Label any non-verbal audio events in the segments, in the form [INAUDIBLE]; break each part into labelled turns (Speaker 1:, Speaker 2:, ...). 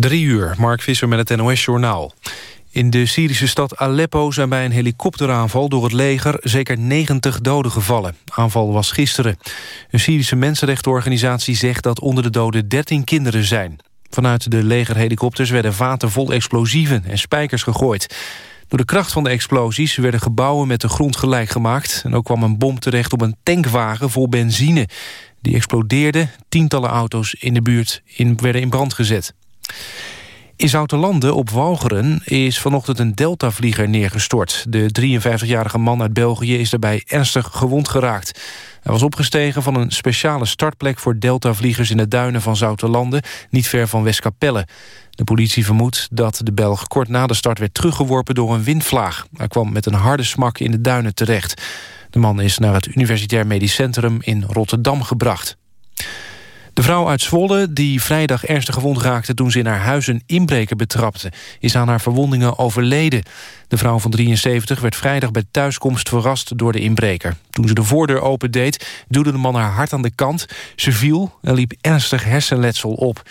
Speaker 1: Drie uur, Mark Visser met het NOS-journaal. In de Syrische stad Aleppo zijn bij een helikopteraanval door het leger zeker 90 doden gevallen. Aanval was gisteren. Een Syrische mensenrechtenorganisatie zegt dat onder de doden 13 kinderen zijn. Vanuit de legerhelikopters werden vaten vol explosieven en spijkers gegooid. Door de kracht van de explosies werden gebouwen met de grond gelijk gemaakt. En ook kwam een bom terecht op een tankwagen vol benzine. Die explodeerde, tientallen auto's in de buurt in, werden in brand gezet. In Zoutelanden op Walcheren is vanochtend een Delta-vlieger neergestort. De 53-jarige man uit België is daarbij ernstig gewond geraakt. Hij was opgestegen van een speciale startplek voor Delta-vliegers... in de duinen van Zoutelanden, niet ver van Westkapelle. De politie vermoedt dat de Belg kort na de start werd teruggeworpen door een windvlaag. Hij kwam met een harde smak in de duinen terecht. De man is naar het Universitair Medisch Centrum in Rotterdam gebracht. De vrouw uit Zwolle, die vrijdag ernstig gewond raakte... toen ze in haar huis een inbreker betrapte... is aan haar verwondingen overleden. De vrouw van 73 werd vrijdag bij thuiskomst verrast door de inbreker. Toen ze de voordeur opendeed, duwde de man haar hard aan de kant. Ze viel en liep ernstig hersenletsel op.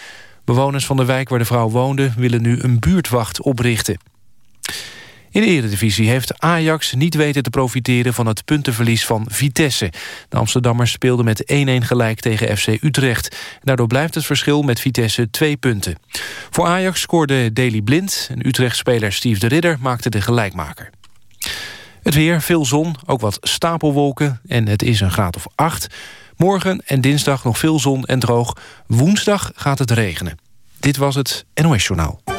Speaker 1: Bewoners van de wijk waar de vrouw woonde... willen nu een buurtwacht oprichten. In de Eredivisie heeft Ajax niet weten te profiteren van het puntenverlies van Vitesse. De Amsterdammers speelden met 1-1 gelijk tegen FC Utrecht. Daardoor blijft het verschil met Vitesse twee punten. Voor Ajax scoorde Daley Blind en Utrecht-speler Steve de Ridder maakte de gelijkmaker. Het weer, veel zon, ook wat stapelwolken en het is een graad of 8. Morgen en dinsdag nog veel zon en droog. Woensdag gaat het regenen. Dit was het NOS Journaal.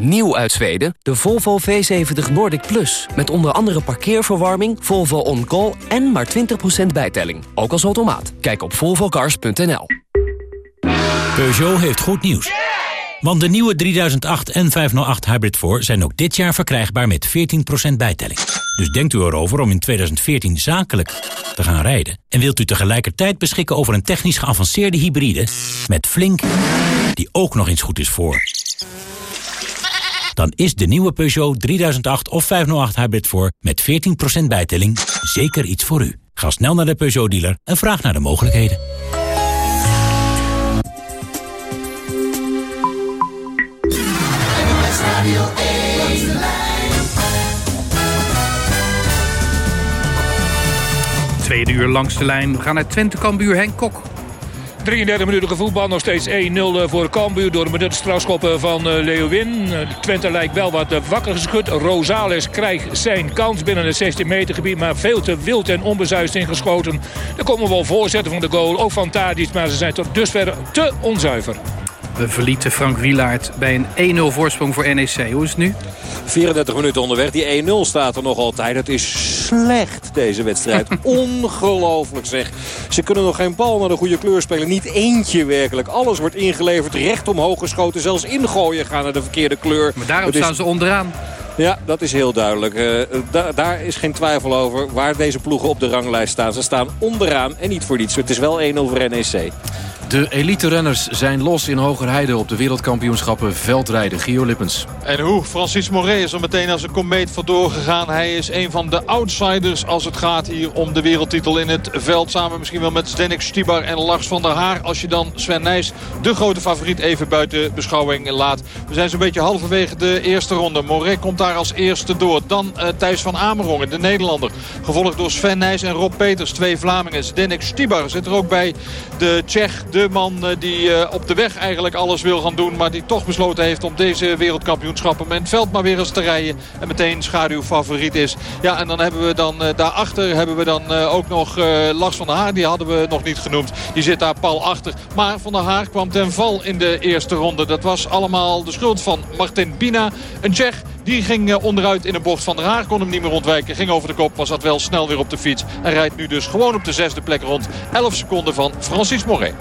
Speaker 2: Nieuw uit Zweden, de Volvo V70 Nordic Plus. Met onder andere parkeerverwarming, Volvo On Call en maar 20% bijtelling. Ook als automaat. Kijk op volvocars.nl.
Speaker 3: Peugeot heeft goed nieuws. Want de nieuwe 3008 en 508 Hybrid 4 zijn ook dit jaar verkrijgbaar met 14% bijtelling. Dus denkt u erover om in 2014 zakelijk te gaan rijden. En wilt u tegelijkertijd beschikken over een technisch geavanceerde hybride... met Flink, die ook nog eens goed is voor dan is de nieuwe Peugeot 3008 of 508 Hybrid voor met 14% bijtelling zeker iets voor u. Ga snel naar de Peugeot-dealer en vraag naar de mogelijkheden.
Speaker 4: Tweede uur langs de lijn. We gaan naar Twente, Kambuur, Henk Kok.
Speaker 5: 33 minuten voetbal, nog steeds 1-0 eh, voor Cambuur door benutte strafschoppen van eh, Leeuwin. Eh, Twente lijkt wel wat wakker geschud. Rosales krijgt zijn kans binnen het 16 meter gebied, maar veel te wild en onbezuist ingeschoten. Er komen wel voorzetten van de goal, ook van Tadic, maar ze zijn tot dusver te onzuiver.
Speaker 4: We verlieten Frank Wielaert bij een 1-0 voorsprong voor NEC. Hoe is het nu?
Speaker 6: 34 minuten onderweg. Die 1-0 staat er nog altijd. Het is slecht deze wedstrijd. [LAUGHS] Ongelooflijk zeg. Ze kunnen nog geen bal naar de goede kleur spelen. Niet eentje werkelijk. Alles wordt ingeleverd. Recht omhoog geschoten. Zelfs ingooien gaan naar de verkeerde kleur.
Speaker 4: Maar daarom staan ze onderaan.
Speaker 6: Ja, dat is heel duidelijk. Uh, daar is geen twijfel over waar deze ploegen op de ranglijst staan. Ze staan onderaan en niet voor niets. Het is wel 1 over NEC.
Speaker 7: De elite-renners zijn los in Hogerheide op de wereldkampioenschappen veldrijden. Gio Lippens.
Speaker 8: En hoe? Francis Moret is er meteen als een komeet vandoor gegaan. Hij is een van de outsiders als het gaat hier om de wereldtitel in het veld. Samen misschien wel met Zdenek Stibar en Lars van der Haar. Als je dan Sven Nijs, de grote favoriet, even buiten beschouwing laat. We zijn zo'n beetje halverwege de eerste ronde. Moret komt daar als eerste door. Dan uh, Thijs van Amerongen, de Nederlander. Gevolgd door Sven Nijs en Rob Peters, twee Vlamingen. Zdenek Stibar zit er ook bij. De Tsjech, de man eh, die eh, op de weg eigenlijk alles wil gaan doen. Maar die toch besloten heeft om deze wereldkampioenschappen met veld maar weer eens te rijden. En meteen schaduwfavoriet is. Ja, en dan hebben we dan uh, daarachter hebben we dan ook nog Lars van der Haar. Die hadden we nog niet genoemd. Die zit daar pal achter. Maar Van der Haar kwam ten val in de eerste ronde. Dat was allemaal de schuld van Martin Bina. Een Tsjech die ging onderuit in een bocht. Van der Haar kon hem niet meer ontwijken. Ging over de kop, was dat wel snel weer op de fiets. En rijdt nu dus gewoon op de zesde plek rond. 11 seconden van Francis Moret.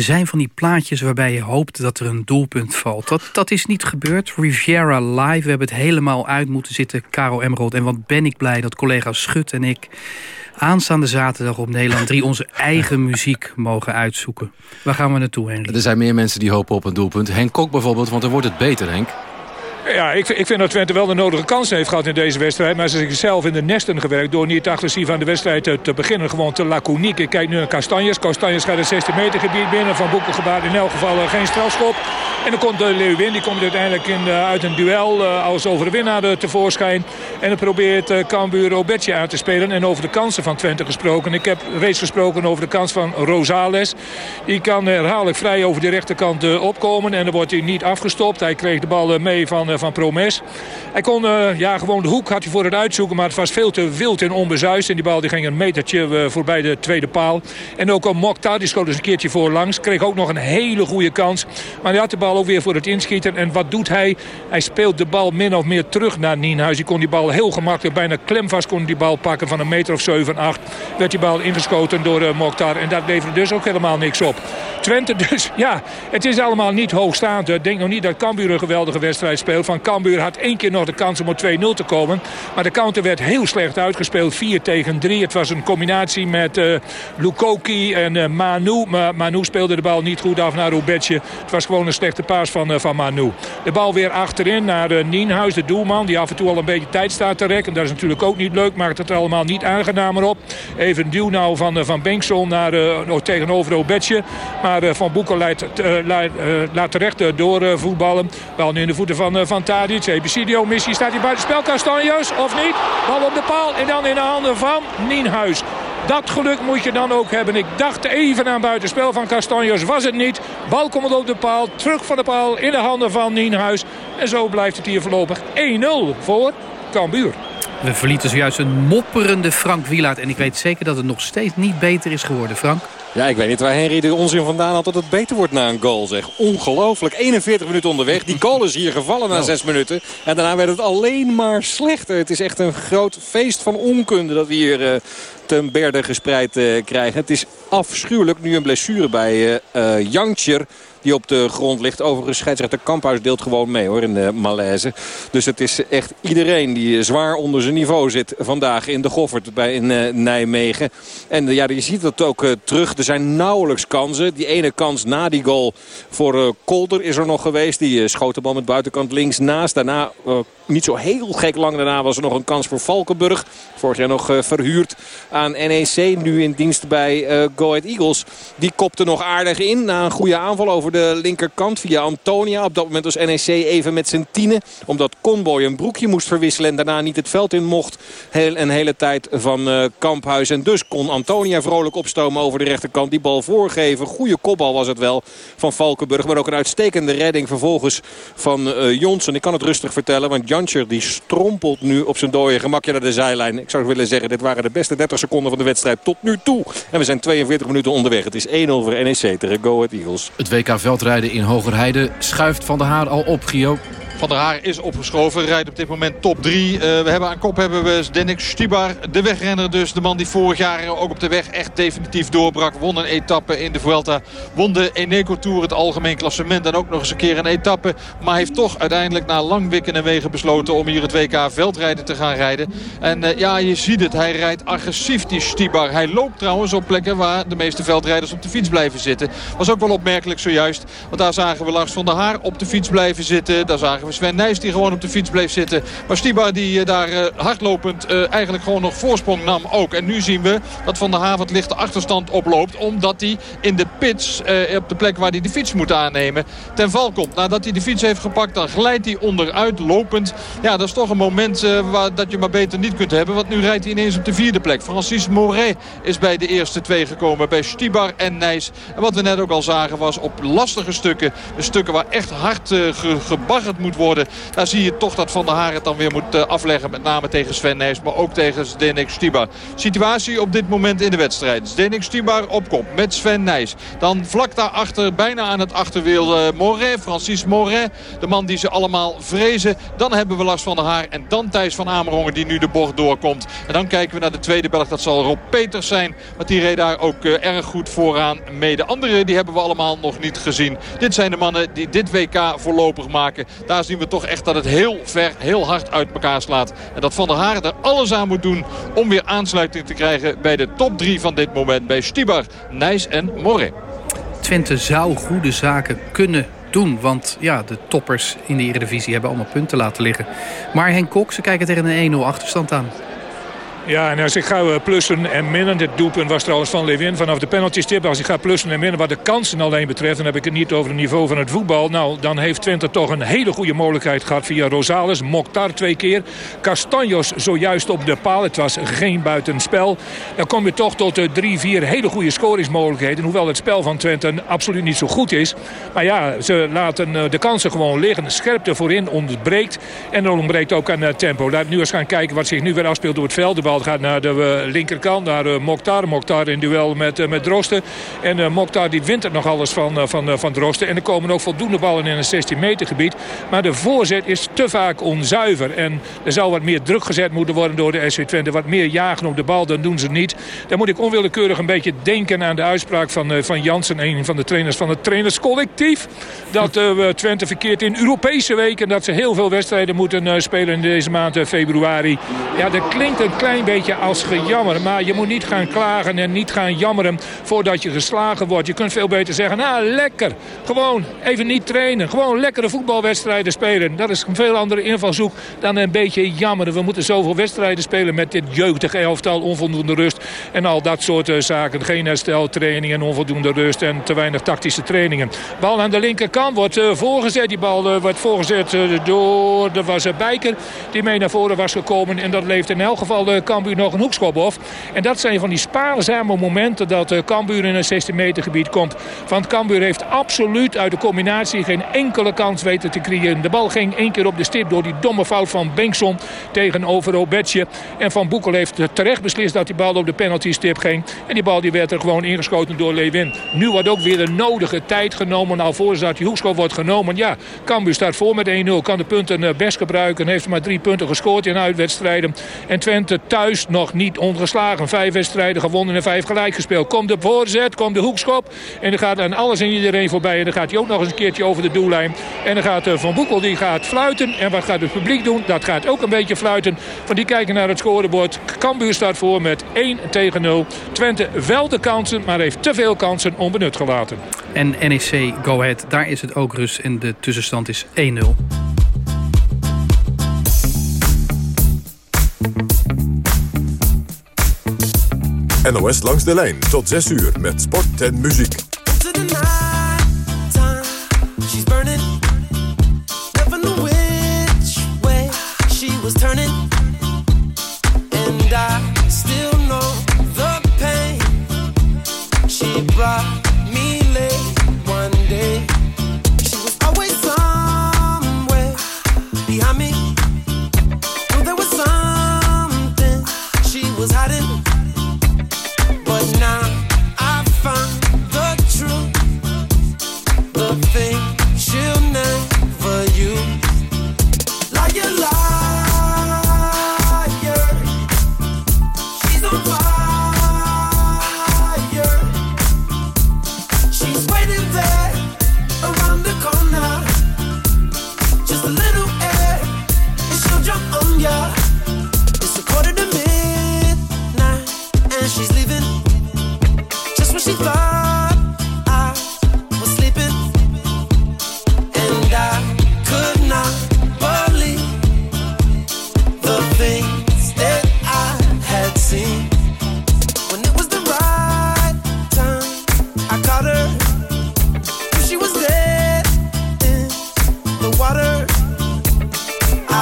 Speaker 4: Zijn van die plaatjes waarbij je hoopt dat er een doelpunt valt. Dat, dat is niet gebeurd. Riviera Live, we hebben het helemaal uit moeten zitten. Caro Emerald. En wat ben ik blij dat collega Schut en ik aanstaande zaterdag op Nederland 3 onze eigen muziek mogen uitzoeken. Waar gaan we naartoe, Henry?
Speaker 7: Er zijn meer mensen die hopen op een doelpunt. Henk Kok bijvoorbeeld, want dan wordt het beter, Henk.
Speaker 9: Ja, ik, ik vind dat Twente wel de nodige kansen heeft gehad in deze wedstrijd. Maar ze hebben zichzelf in de nesten gewerkt door niet agressief aan de wedstrijd te, beginnen. Gewoon te laconiek. Ik kijk nu naar Castanjes. Castanjes gaat het 16 meter gebied binnen. Van Boeken gebaat in elk geval uh, geen strafschop. En dan komt de Leeuwin. Die komt uiteindelijk in, uh, uit een duel uh, als overwinnaar tevoorschijn. En dan probeert Cambuur Robetje aan te spelen. En over de kansen van Twente gesproken. Ik heb reeds gesproken over de kans van Rosales. Die kan herhaaldelijk vrij over de rechterkant opkomen. En dan wordt hij niet afgestopt. Hij kreeg de bal mee van van Promes. Hij kon uh, ja, gewoon de hoek had hij voor het uitzoeken. Maar het was veel te wild en onbezuist. En die bal die ging een metertje uh, voorbij de tweede paal. En ook al Mokhtar, die schoot eens een keertje voorlangs. Kreeg ook nog een hele goede kans. Maar hij had de bal ook weer voor het inschieten. En wat doet hij? Hij speelt de bal min of meer terug naar Nienhuis. Die kon die bal heel gemakkelijk, bijna klemvast kon die bal pakken van een meter of 7, 8. Werd die bal ingeschoten door uh, Mokhtar. En dat leverde dus ook helemaal niks op. Twente dus, [LAUGHS] ja, het is allemaal niet hoogstaand. Ik denk nog niet dat Cambuur een geweldige wedstrijd speelt van Cambuur had één keer nog de kans om op 2-0 te komen. Maar de counter werd heel slecht uitgespeeld. 4 tegen 3. Het was een combinatie met uh, Lukoki en uh, Manu. Maar Manu speelde de bal niet goed af naar Rubetje. Het was gewoon een slechte paas van, uh, van Manu. De bal weer achterin naar Nienhuis, de doelman. Die af en toe al een beetje tijd staat te rekken. Dat is natuurlijk ook niet leuk. Maakt het allemaal niet aangenamer op. Even een duw nou van, van Bengtson naar, tegenover Rubetje. Maar Van Boekel leidt, laat, terecht doorvoetballen. Bal nu in de voeten van, van Tadic. Ebicidio missie staat hij buiten spel. Of niet? Bal op de paal en dan in de handen van Nienhuis. Dat geluk moet je dan ook hebben. Ik dacht even aan buitenspel van Castanjos. Was het niet. Bal komt op de paal. Terug van de paal in de handen van Nienhuis. En zo blijft het hier voorlopig 1-0 voor Cambuur.
Speaker 4: We verlieten zojuist een mopperende Frank Wielaert. En ik weet zeker dat het nog steeds niet beter is geworden. Frank?
Speaker 10: Ja, ik weet niet waar Henry de onzin vandaan had dat het beter wordt na een goal. Zeg. Ongelooflijk. 41 minuten onderweg. Die goal is hier gevallen na 6 minuten. En daarna werd het alleen maar slechter. Het is echt een groot feest van onkunde dat we hier uh, ten berde gespreid uh, krijgen. Het is afschuwelijk. Nu een blessure bij uh, die op de grond ligt. Overigens, scheidsrechter Kamphuis deelt gewoon mee hoor in de malaise. Dus het is echt iedereen die zwaar onder zijn niveau zit vandaag in de Goffert bij in uh, Nijmegen. En uh, ja, je ziet dat ook uh, terug. Er zijn nauwelijks kansen. Die ene kans na die goal voor Kolder is er nog geweest. Die schoot de bal met buitenkant links naast. Daarna niet zo heel gek lang daarna was er nog een kans voor Valkenburg. Vorig jaar nog uh, verhuurd aan NEC. Nu in dienst bij uh, Go Ahead Eagles. Die kopte nog aardig in na een goede aanval over de linkerkant via Antonia. Op dat moment was NEC even met zijn tienen. Omdat Conboy een broekje moest verwisselen en daarna niet het veld in mocht. Heel, een hele tijd van uh, Kamphuis. En dus kon Antonia vrolijk opstomen over de rechterkant. Die bal voorgeven. Goede kopbal was het wel van Valkenburg. Maar ook een uitstekende redding vervolgens van Jonsen. Ik kan het rustig vertellen, want Janscher die strompelt nu op zijn dode gemakje naar de zijlijn. Ik zou willen zeggen, dit waren de beste 30 seconden van de wedstrijd tot nu toe. En we zijn 42 minuten onderweg. Het is 1-0 voor NEC tegen Go Ahead Eagles.
Speaker 7: Het WK veldrijden in Hogerheide schuift Van der Haar al op, Gio.
Speaker 11: Van der Haar is opgeschoven. Rijdt op dit moment top 3. Uh, we hebben aan kop hebben we Denik Stibar. De wegrenner dus. De man die vorig jaar ook op de weg echt definitief doorbrak. Won een etappe in de Vuelta. Won de Eneco Tour het algemeen klassement. En ook nog eens een keer een etappe. Maar heeft toch uiteindelijk na lang wikken en wegen besloten om hier het WK veldrijden te gaan rijden. En uh, ja, je ziet het. Hij rijdt agressief die Stibar. Hij loopt trouwens op plekken waar de meeste veldrijders op de fiets blijven zitten. Was ook wel opmerkelijk zojuist. Want daar zagen we Lars van der Haar op de fiets blijven zitten. Daar zagen Sven Nijs die gewoon op de fiets bleef zitten. Maar Stibar die daar uh, hardlopend uh, eigenlijk gewoon nog voorsprong nam ook. En nu zien we dat Van der Havert lichte achterstand oploopt. Omdat hij in de pits op de plek waar hij de fiets moet aannemen ten val komt. Nadat hij de fiets heeft gepakt dan glijdt hij onderuit lopend. Ja dat is toch een moment waar, dat je maar beter niet kunt hebben. Want nu rijdt hij ineens op de vierde plek. Francis Moret is bij de eerste twee gekomen. Bij Stibar en Nijs. En wat we net ook al zagen was op lastige stukken. Stukken waar echt hard ge gebaggerd moet worden. Daar zie je toch dat Van der Haar het dan weer moet uh, afleggen. Met name tegen Sven Nijs, maar ook tegen Zdenek Stibar. Situatie op dit moment in de wedstrijd. Zdenek Stibar op kop met Sven Nijs. Dan vlak daarachter, bijna aan het achterwiel uh, Moret, Francis Moret. De man die ze allemaal vrezen. Dan hebben we Lars van der Haar en dan Thijs van Amerongen die nu de bocht doorkomt. En dan kijken we naar de tweede Belg. Dat zal Rob Peters zijn. Want die reed daar ook uh, erg goed vooraan mee. De anderen die hebben we allemaal nog niet gezien. Dit zijn de mannen die dit WK voorlopig maken. Daar zien we toch echt dat het heel ver, heel hard uit elkaar slaat. En dat Van der Haar er alles aan moet doen om weer aansluiting te krijgen bij de top 3 van dit moment. Bij Stibar, Nijs en Moret.
Speaker 4: Twente zou goede zaken kunnen doen. Want ja, de toppers in de Eredivisie hebben allemaal punten laten liggen. Maar Henk Kok, ze kijken tegen een 1-0 achterstand aan.
Speaker 9: Ja, en als ik ga eh, plussen en minnen. Dit doelpunt was trouwens van Levin vanaf de penaltystip. Als ik ga plussen en minnen wat de kansen alleen betreft... dan heb ik het niet over het niveau van het voetbal. Nou, dan heeft Twente toch een hele goede mogelijkheid gehad via Rosales. Mokhtar twee keer. Castanjos zojuist op de paal. Het was geen buitenspel. Dan kom je toch tot drie, vier hele goede scoringsmogelijkheden. Hoewel het spel van Twente absoluut niet zo goed is. Maar ja, ze laten eh, de kansen gewoon liggen. Scherpte voorin ontbreekt. En dan ontbreekt ook aan eh, tempo. Laat nu eens gaan kijken wat zich nu weer afspeelt door het veld. Gaat naar de eh, linkerkant, naar uh, Mokhtar. Mokhtar in duel met, uh, met Drosten. En uh, Mokhtar die wint er nog alles van, van, van Drosten. En er komen ook voldoende ballen in een 16 meter gebied. Maar de voorzet is te vaak onzuiver. En er zou wat meer druk gezet moeten worden door de SC Twente. Wat meer jagen op de bal, dan doen ze niet. Dan moet ik onwillekeurig een beetje denken aan de uitspraak van, van Jansen. Een van de trainers van het trainerscollectief. Dat Twente verkeert in Europese weken. Dat ze heel veel wedstrijden moeten spelen in deze maand februari. Ja, dat klinkt een klein beetje als gejammer. Maar je moet niet gaan klagen en niet gaan jammeren voordat je geslagen wordt. Je kunt veel beter zeggen, nou lekker. Gewoon even niet trainen. Gewoon lekkere voetbalwedstrijden spelen. Dat is een veel andere invalshoek dan een beetje jammeren. We moeten zoveel wedstrijden spelen met dit jeugdige elftal. Onvoldoende rust en al dat soort uh, zaken. Geen hersteltrainingen, onvoldoende rust en te weinig tactische trainingen. Bal aan de linkerkant wordt uh, voorgezet. Die bal uh, wordt voorgezet door de was Bijker. Die mee naar voren was gekomen. En dat leeft in elk geval de Cambuur nog een hoekschop af. En dat zijn van die spaarzame momenten dat uh, Cambuur in een 16 meter gebied komt. Want Cambuur heeft absoluut uit de combinatie geen enkele kans weten te creëren. De bal ging één keer op de stip door die domme fout van Bengtson tegenover Obetje. En Van Boekel heeft terecht beslist dat die bal op de penalty stip ging. En die bal die werd er gewoon ingeschoten door Lewin. Nu wordt ook weer de nodige tijd genomen alvorens dat die hoekschop wordt genomen. Ja, Cambuur staat voor met 1-0. Kan de punten eh, best gebruiken. Heeft maar drie punten gescoord in uitwedstrijden. En Twente thuis nog niet ongeslagen. Vijf wedstrijden gewonnen en vijf gelijk gespeeld. Komt de voorzet, komt de hoekschop. En dan gaat aan alles en iedereen voorbij. En dan gaat hij ook nog eens een keertje over de doellijn. En dan gaat eh, Van Boekel die gaat fluiten. En wat gaat het publiek doen? Dat gaat ook een beetje fluiten. Want die kijken naar het scorebord. Cambuur staat voor met 1 tegen 0. Twente wel de kansen, maar heeft te veel kansen onbenut gelaten.
Speaker 4: En NEC Go Ahead, daar is het ook rust. En de tussenstand is 1-0.
Speaker 12: NOS langs de lijn tot 6 uur met sport en muziek.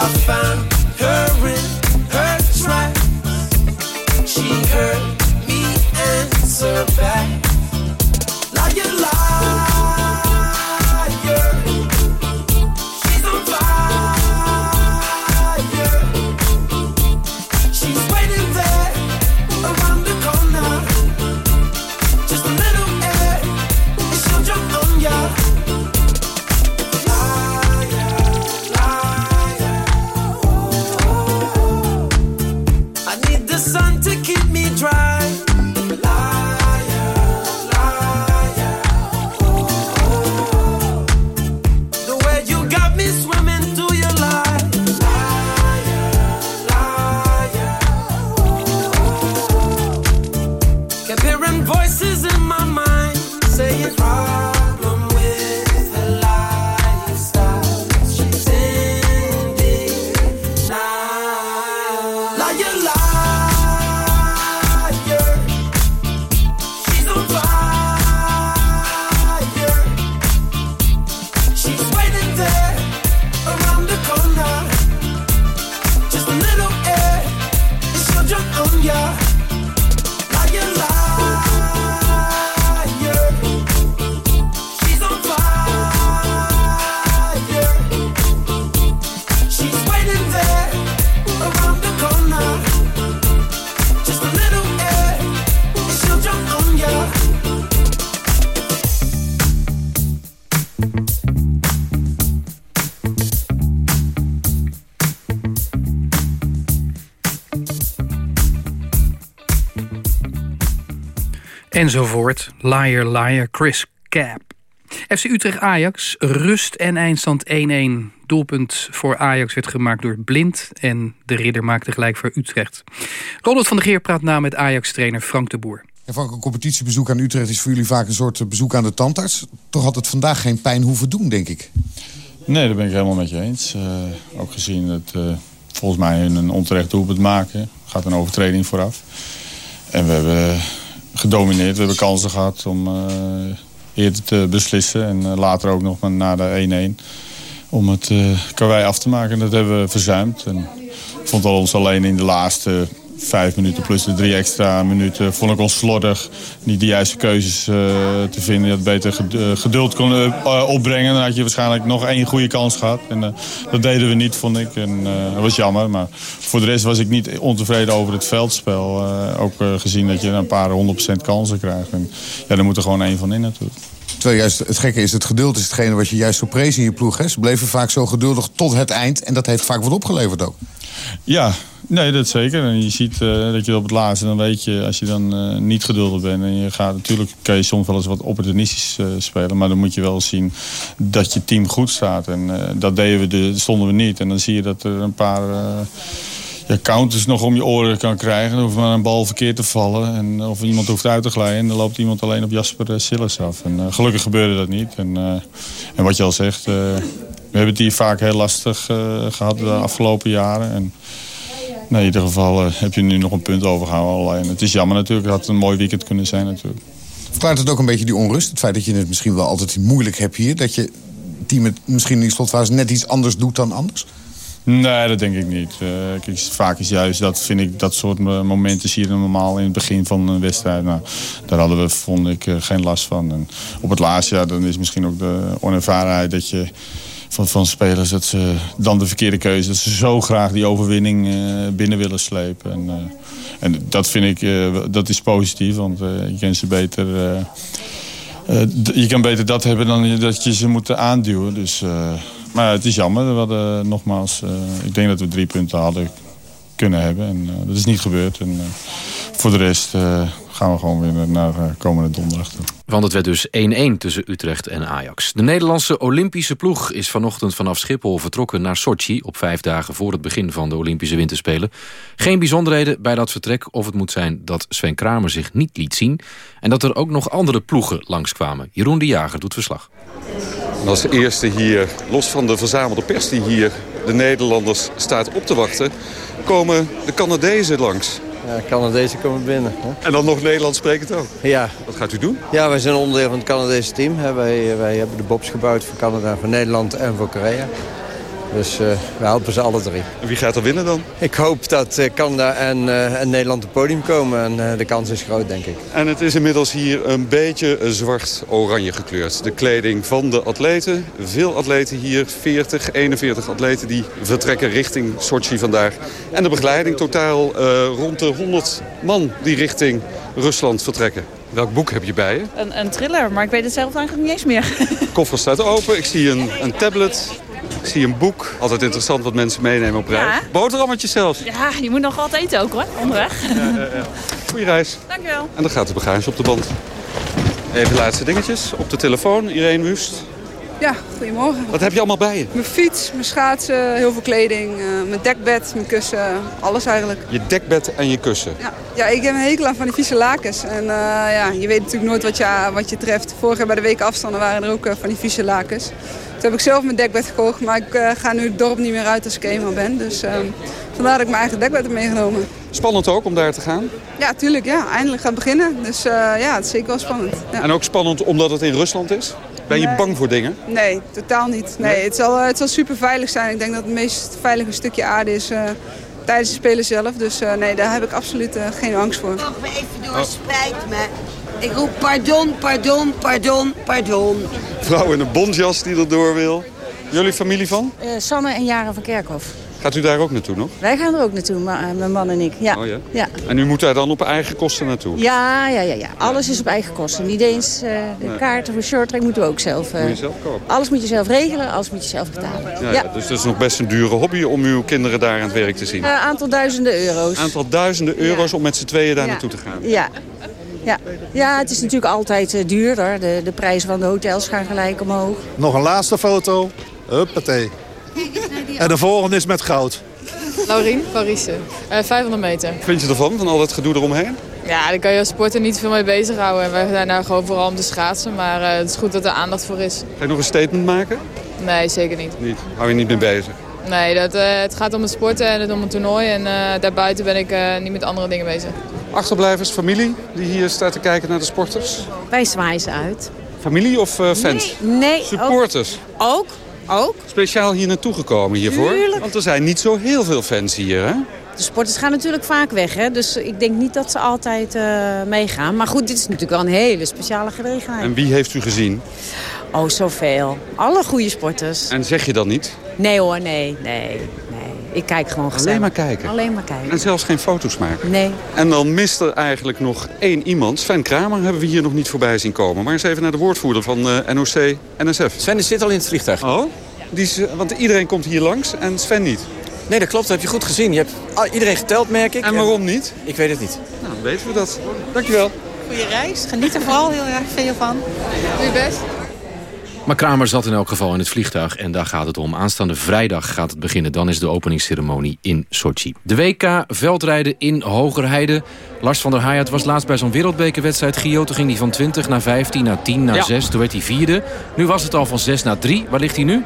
Speaker 13: Voices in
Speaker 4: Enzovoort. Liar, liar, Chris Cap. FC Utrecht Ajax, rust en eindstand 1-1. Doelpunt voor Ajax werd gemaakt door Blind en de ridder maakte gelijk voor Utrecht. Ronald van der Geer praat na met Ajax-trainer Frank de Boer.
Speaker 14: En van een competitiebezoek aan Utrecht is voor jullie vaak een soort bezoek aan de tandarts. Toch had het vandaag geen pijn hoeven doen, denk ik.
Speaker 15: Nee, daar ben ik helemaal met je eens. Uh, ook gezien dat uh, volgens mij een onterecht doelpunt maken. gaat een overtreding vooraf. En we hebben gedomineerd. We hebben kansen gehad om uh, eerder te beslissen. En later ook nog na de 1-1. Om het karwei af te maken. Dat hebben we verzuimd. En vond al ons alleen in de laatste vijf minuten plus de drie extra minuten vond ik ons slordig. Niet de juiste keuzes uh, te vinden. Je had beter geduld kon uh, opbrengen. Dan had je waarschijnlijk nog één goede kans gehad. En dat deden we niet, vond ik. En dat was jammer. Maar voor de rest was ik niet ontevreden over het veldspel. ook gezien dat je een paar 100% kansen krijgt. En ja, er moet er gewoon één van in natuurlijk.
Speaker 14: Terwijl juist het gekke is, het geduld is hetgene wat je juist zo prees in je ploeg. Hè? Ze bleven vaak zo geduldig tot het eind. En dat heeft vaak wat opgeleverd ook.
Speaker 15: Ja, nee, dat zeker. En je ziet uh, dat je op het laatste, dan weet je, als je dan uh, niet geduldig bent... en je gaat natuurlijk, kan je soms wel eens wat opportunistisch uh, spelen... maar dan moet je wel zien dat je team goed staat. En dat deden we de, stonden we niet. En dan zie je dat er een paar ja, counters nog om je oren kan krijgen. Dan hoeft maar een bal verkeerd te vallen. En of iemand hoeft uit te glijden. En dan loopt iemand alleen op Jasper Sillis af. En gelukkig gebeurde dat niet. En, en wat je al zegt... We hebben het hier vaak heel lastig gehad de afgelopen jaren. En, nou, in ieder geval heb je nu nog een punt overgehouden. Alleen het is jammer natuurlijk. Het had een mooi weekend kunnen zijn natuurlijk.
Speaker 14: Verklaart het ook een beetje die onrust? Het feit dat je het misschien wel altijd moeilijk hebt hier. Dat je team het misschien in die slotfase net iets anders doet dan anders?
Speaker 15: Nee, dat denk ik niet. Kijk, vaak is juist dat, vind ik, dat soort momenten zie je normaal in het begin van een wedstrijd. Nou, daar hadden we, vond ik, geen last van. En op het laatste, ja, dan is misschien ook de onervarenheid dat je van, van spelers dat ze dan de verkeerde keuze... dat ze zo graag die overwinning uh, binnen willen slepen. En, en dat vind ik, dat is positief, want je kan ze beter... je kan beter dat hebben dan dat je ze moet aanduwen. Dus, maar het is jammer. We hadden nogmaals, ik denk dat we drie punten hadden kunnen hebben. En dat is niet gebeurd. En voor de rest gaan we gewoon weer naar uh, komende donderdag toe.
Speaker 7: Want het werd dus 1-1 tussen Utrecht en Ajax. De Nederlandse Olympische ploeg is vanochtend vanaf Schiphol vertrokken naar Sochi... op vijf dagen voor het begin van de Olympische Winterspelen. Geen bijzonderheden bij dat vertrek of het moet zijn dat Sven Kramer zich niet liet zien... en dat er ook nog andere ploegen langskwamen. Jeroen de Jager doet verslag.
Speaker 16: Als eerste hier, los van de verzamelde pers die hier de Nederlanders staat op te wachten... komen de Canadezen langs.
Speaker 17: Ja, Canadezen komen binnen.
Speaker 16: Hè? En dan nog Nederlands sprekend ook?
Speaker 17: Ja.
Speaker 16: Wat gaat u doen?
Speaker 17: Ja, wij zijn onderdeel van het Canadese team. Wij, wij hebben de bobs gebouwd voor Canada, voor Nederland en voor Korea. Dus uh, we helpen ze alle drie.
Speaker 16: En wie gaat er winnen dan?
Speaker 17: Ik hoop dat uh, Canada en, uh, en, Nederland op het podium komen. En de kans is groot, denk ik.
Speaker 16: En het is inmiddels hier een beetje zwart-oranje gekleurd. De kleding van de atleten. Veel atleten hier, 40, 41 atleten die vertrekken richting Sochi vandaag. En de begeleiding totaal rond de 100 man die richting Rusland vertrekken. Welk boek heb je bij je?
Speaker 18: Een, een thriller, maar ik weet het zelf eigenlijk niet eens meer.
Speaker 16: De koffer staat open. Ik zie een, een tablet. Ik zie een boek. Altijd interessant wat mensen meenemen op reis. Ja. Boterhammetjes zelfs.
Speaker 18: Ja, je moet nog wat eten ook hoor, onderweg. Ja, ja,
Speaker 16: ja. Goeie reis.
Speaker 18: Dankjewel.
Speaker 16: En dan gaat de bagage op de band. Even laatste dingetjes. Op de telefoon, Irene Wust.
Speaker 19: Ja, goedemorgen.
Speaker 16: Wat heb je allemaal bij je?
Speaker 19: Mijn fiets, mijn schaatsen, heel veel kleding, uh, mijn dekbed, mijn kussen, alles eigenlijk.
Speaker 16: Je dekbed en je kussen?
Speaker 19: Ja, ja ik heb een hekel aan van die vieze lakens. En uh, ja, je weet natuurlijk nooit wat je, wat je treft. Vorig jaar bij de week afstanden waren er ook uh, van die vieze lakens. Toen heb ik zelf mijn dekbed gekocht, maar ik ga nu het dorp niet meer uit als ik eenmaal ben. Dus vandaar dat ik mijn eigen dekbed heb meegenomen.
Speaker 16: Spannend ook om daar te gaan?
Speaker 19: Ja, tuurlijk. Ja. Eindelijk gaat beginnen. Dus ja, het is zeker wel spannend. Ja.
Speaker 16: En ook spannend omdat het in Rusland is? Ben je
Speaker 19: Nee.
Speaker 16: bang voor dingen?
Speaker 19: Nee, totaal niet. Nee, Het, zal, het zal super veilig zijn. Ik denk dat het meest veilige stukje aarde is eh, tijdens de Spelen zelf. Dus eh, nee, daar heb ik absoluut eh, geen angst voor.
Speaker 20: Nog me even door, spijt me. Ik roep pardon, pardon, pardon, pardon.
Speaker 16: Vrouw in een bontjas die erdoor wil. Jullie familie van?
Speaker 21: Eh, Sanne en Jaren van Kerkhof.
Speaker 16: Gaat u daar ook naartoe nog?
Speaker 21: Wij gaan er ook naartoe, ma- eh, mijn man en ik. Ja.
Speaker 16: Oh ja?
Speaker 21: Ja.
Speaker 16: En u moet daar dan op eigen kosten naartoe?
Speaker 21: Ja, ja, ja, ja. Alles is op eigen kosten. Niet eens eh, de
Speaker 16: Nee.
Speaker 21: kaarten voor shorttrack moeten we ook zelf... eh,
Speaker 16: Moet je zelf kopen?
Speaker 21: Alles moet je zelf regelen, alles moet je zelf betalen.
Speaker 16: Ja, ja, dus dat is nog best een dure hobby om uw kinderen daar aan het werk te zien.
Speaker 21: Een aantal duizenden euro's.
Speaker 16: Een aantal duizenden euro's om met z'n tweeën daar
Speaker 21: Ja.
Speaker 16: naartoe te gaan.
Speaker 21: Ja. Ja. ja, het is natuurlijk altijd uh, duurder. De, de prijzen van de hotels gaan gelijk omhoog.
Speaker 22: Nog een laatste foto. Huppatee. En de volgende is met goud.
Speaker 23: Laurien, Paris. Uh, 500 meter.
Speaker 16: Wat vind je ervan, van al dat gedoe eromheen?
Speaker 23: Ja, daar kan je als sporter niet veel mee bezighouden. Wij zijn daar gewoon vooral om te schaatsen. Maar uh, het is goed dat er aandacht voor is.
Speaker 16: Ga je nog een statement maken?
Speaker 23: Nee, zeker niet.
Speaker 16: Niet? Hou je niet mee bezig?
Speaker 23: Nee, dat, uh, het gaat om het sporten en het om het toernooi. En uh, daarbuiten ben ik uh, niet met andere dingen bezig.
Speaker 16: Achterblijvers, familie die hier staat te kijken naar de sporters?
Speaker 21: Wij zwaaien ze uit.
Speaker 16: Familie of fans?
Speaker 21: Nee, nee
Speaker 16: Supporters?
Speaker 21: Ook. ook.
Speaker 16: Speciaal hier naartoe gekomen hiervoor?
Speaker 21: Tuurlijk.
Speaker 16: Want er zijn niet zo heel veel fans hier, hè?
Speaker 21: De sporters gaan natuurlijk vaak weg, hè? dus ik denk niet dat ze altijd meegaan. Maar goed, dit is natuurlijk wel een hele speciale gelegenheid.
Speaker 16: En wie heeft u gezien?
Speaker 21: Oh, zoveel. Alle goede sporters.
Speaker 16: En zeg je dat niet?
Speaker 21: Nee hoor, nee, nee, nee. Ik kijk gewoon gezellig.
Speaker 16: Alleen maar kijken?
Speaker 21: Alleen maar kijken.
Speaker 16: En zelfs geen foto's maken?
Speaker 21: Nee.
Speaker 16: En dan mist er eigenlijk nog één iemand. Sven Kramer hebben we hier nog niet voorbij zien komen. Maar eens even naar de woordvoerder van uh, NOC-NSF.
Speaker 24: Sven zit al in het vliegtuig.
Speaker 16: Oh? Die is, want iedereen komt hier langs en Sven niet.
Speaker 24: Nee, dat klopt. Dat heb je goed gezien. Je hebt iedereen geteld, merk ik.
Speaker 16: En waarom niet?
Speaker 24: Ik weet het niet.
Speaker 16: Nou, dan weten we dat. Dankjewel.
Speaker 25: Goeie reis. Geniet er vooral heel erg veel van.
Speaker 23: Doe je best.
Speaker 7: Maar Kramer zat in elk geval in het vliegtuig en daar gaat het om. Aanstaande vrijdag gaat het beginnen. Dan is de openingsceremonie in Sochi. De WK veldrijden in Hogerheide. Lars van der Hayat was laatst bij zo'n wereldbekerwedstrijd. Gio, toen ging hij van 20 naar 15, naar 10, naar ja. 6. Toen werd hij vierde. Nu was het al van 6 naar 3. Waar ligt hij nu?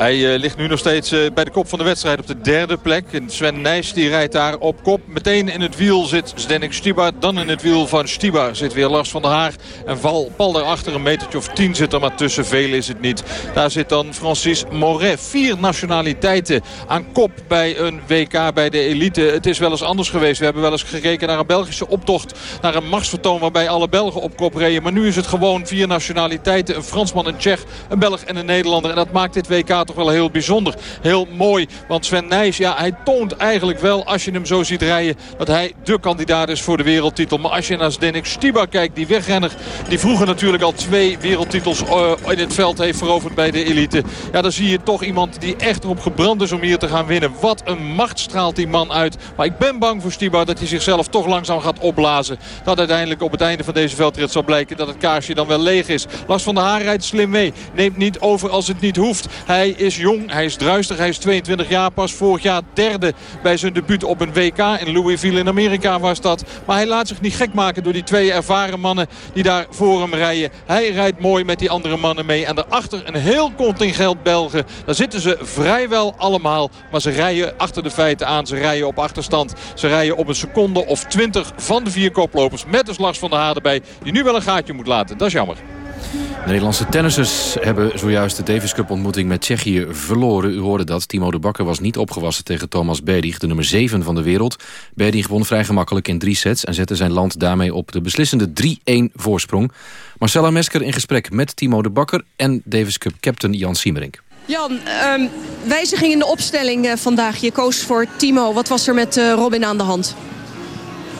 Speaker 11: Hij uh, ligt nu nog steeds uh, bij de kop van de wedstrijd op de derde plek. En Sven Nijs die rijdt daar op kop. Meteen in het wiel zit Zdenek Stibar. Dan in het wiel van Stibar zit weer Lars van der Haar. En Val, Paul daarachter een metertje of tien zit er. Maar tussen velen is het niet. Daar zit dan Francis Moret. Vier nationaliteiten aan kop bij een WK bij de elite. Het is wel eens anders geweest. We hebben wel eens gekeken naar een Belgische optocht. Naar een marsvertoon waarbij alle Belgen op kop reden. Maar nu is het gewoon vier nationaliteiten. Een Fransman, een Tsjech, een Belg en een Nederlander. En dat maakt dit WK toch wel heel bijzonder. Heel mooi. Want Sven Nijs, ja, hij toont eigenlijk wel, als je hem zo ziet rijden... dat hij de kandidaat is voor de wereldtitel. Maar als je naar Zdenek Stibar kijkt, die wegrenner... die vroeger natuurlijk al twee wereldtitels uh, in het veld heeft veroverd bij de elite. Ja, dan zie je toch iemand die echt erop gebrand is om hier te gaan winnen. Wat een macht straalt die man uit. Maar ik ben bang voor Stibar dat hij zichzelf toch langzaam gaat opblazen. Dat uiteindelijk op het einde van deze veldrit zal blijken dat het kaarsje dan wel leeg is. Lars van der Haar rijdt slim mee. Neemt niet over als het niet hoeft. Hij is jong, hij is druistig, hij is 22 jaar pas. Vorig jaar derde bij zijn debuut op een WK. In Louisville in Amerika was dat. Maar hij laat zich niet gek maken door die twee ervaren mannen die daar voor hem rijden. Hij rijdt mooi met die andere mannen mee. En daarachter een heel contingent Belgen. Daar zitten ze vrijwel allemaal. Maar ze rijden achter de feiten aan. Ze rijden op achterstand. Ze rijden op een seconde of 20 van de vier koplopers. Met de slag van de Haar erbij. Die nu wel een gaatje moet laten. Dat is jammer.
Speaker 7: De Nederlandse tennissers hebben zojuist de Davis Cup ontmoeting met Tsjechië verloren. U hoorde dat. Timo de Bakker was niet opgewassen tegen Thomas Berdych, de nummer 7 van de wereld. Berdych won vrij gemakkelijk in drie sets en zette zijn land daarmee op de beslissende 3-1 voorsprong. Marcella Mesker in gesprek met Timo de Bakker en Davis Cup captain Jan Siemerink.
Speaker 26: Jan, um, wijziging in de opstelling uh, vandaag. Je koos voor Timo. Wat was er met uh, Robin aan de hand?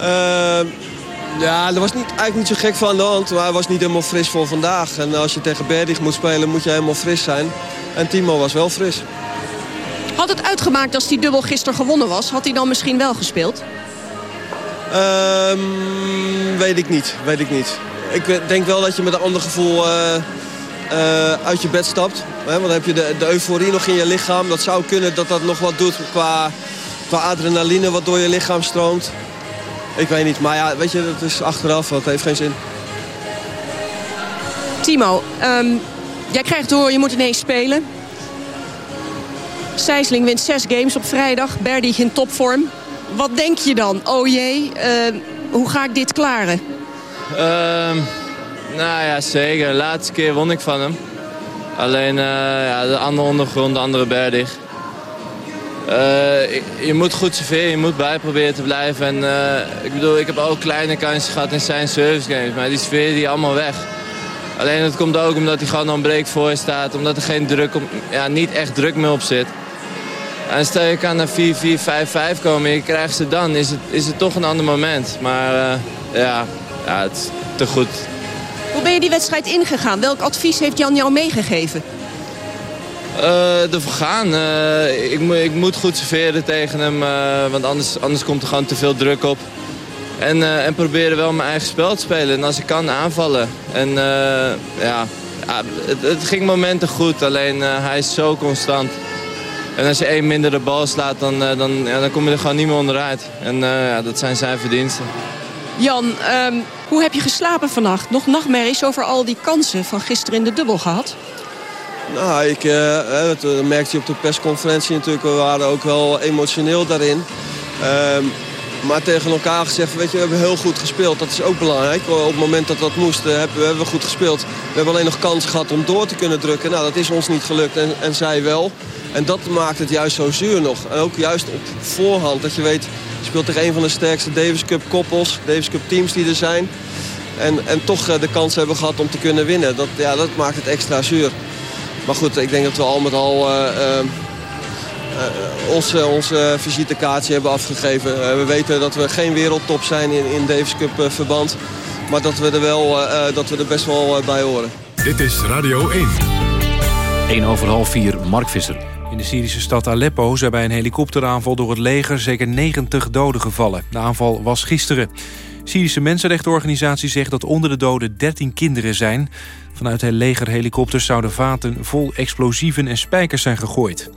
Speaker 27: Uh... Ja, er was niet, eigenlijk niet zo gek van aan de hand. Maar hij was niet helemaal fris voor vandaag. En als je tegen Berdig moet spelen, moet je helemaal fris zijn. En Timo was wel fris.
Speaker 26: Had het uitgemaakt als die dubbel gisteren gewonnen was? Had hij dan misschien wel gespeeld?
Speaker 27: Um, weet ik niet. Weet ik niet. Ik denk wel dat je met een ander gevoel uh, uh, uit je bed stapt. Hè? Want dan heb je de, de euforie nog in je lichaam. Dat zou kunnen dat dat nog wat doet qua, qua adrenaline wat door je lichaam stroomt. Ik weet niet, maar ja, weet je, dat is achteraf, dat heeft geen zin.
Speaker 26: Timo, um, jij krijgt door, je moet ineens spelen. Sijsling wint zes games op vrijdag, Berdig in topvorm. Wat denk je dan? Oh jee, uh, hoe ga ik dit klaren?
Speaker 28: Um, nou ja, zeker. De laatste keer won ik van hem. Alleen uh, ja, de andere ondergrond, de andere Berdig. Uh, je moet goed serveren, je moet bij proberen te blijven. En, uh, ik bedoel, ik heb ook kleine kansen gehad in zijn service games, maar die serveerde die allemaal weg. Alleen het komt ook omdat hij gewoon een break voor staat, omdat er geen druk op, ja, niet echt druk meer op zit. En stel je kan naar 4-4, 5-5 komen en je krijgt ze dan, is het, is het toch een ander moment. Maar uh, ja, ja, het is te goed.
Speaker 26: Hoe ben je die wedstrijd ingegaan? Welk advies heeft Jan jou meegegeven?
Speaker 28: Uh, ervoor gaan. Uh, ik, ik, moet goed serveren tegen hem, uh, want anders, anders komt er gewoon te veel druk op. En, eh, en proberen wel mijn eigen spel te spelen. En als ik kan, aanvallen. En eh, ja, het, het, ging momenten goed. Alleen hij is zo constant. En als je één minder de bal slaat, dan, dan, dan kom je er gewoon niet meer onderuit. En ja, dat zijn zijn verdiensten.
Speaker 26: Jan, ehm, hoe heb je geslapen vannacht? Nog nachtmerries over al die kansen van gisteren in de dubbel gehad?
Speaker 27: Nou, ik, uh, dat merkte je op de persconferentie natuurlijk. We waren ook wel emotioneel daarin. Ehm, maar tegen elkaar gezegd, weet je, we hebben heel goed gespeeld. Dat is ook belangrijk. Op het moment dat dat moest, hebben we, hebben goed gespeeld. We hebben alleen nog kansen gehad om door te kunnen drukken. Nou, dat is ons niet gelukt en, en zij wel. En dat maakt het juist zo zuur nog. En ook juist op voorhand, dat je weet... je speelt tegen een van de sterkste Davis Cup koppels, Davis Cup teams die er zijn. En, en toch de kans hebben gehad om te kunnen winnen. Dat, ja, dat maakt het extra zuur. Maar goed, ik denk dat we al met al uh, uh, onze, onze visitekaartje hebben afgegeven. we weten dat we geen wereldtop zijn in, in Davis Cup verband. Maar dat we er, wel, dat we er best wel bij horen.
Speaker 29: Dit is Radio 1.
Speaker 7: 1 over half 4, Mark Visser.
Speaker 1: In de Syrische stad Aleppo zijn bij een helikopteraanval door het leger zeker 90 doden gevallen. De aanval was gisteren. Syrische mensenrechtenorganisatie zegt dat onder de doden 13 kinderen zijn. Vanuit legerhelikopters zouden vaten vol explosieven en spijkers zijn gegooid.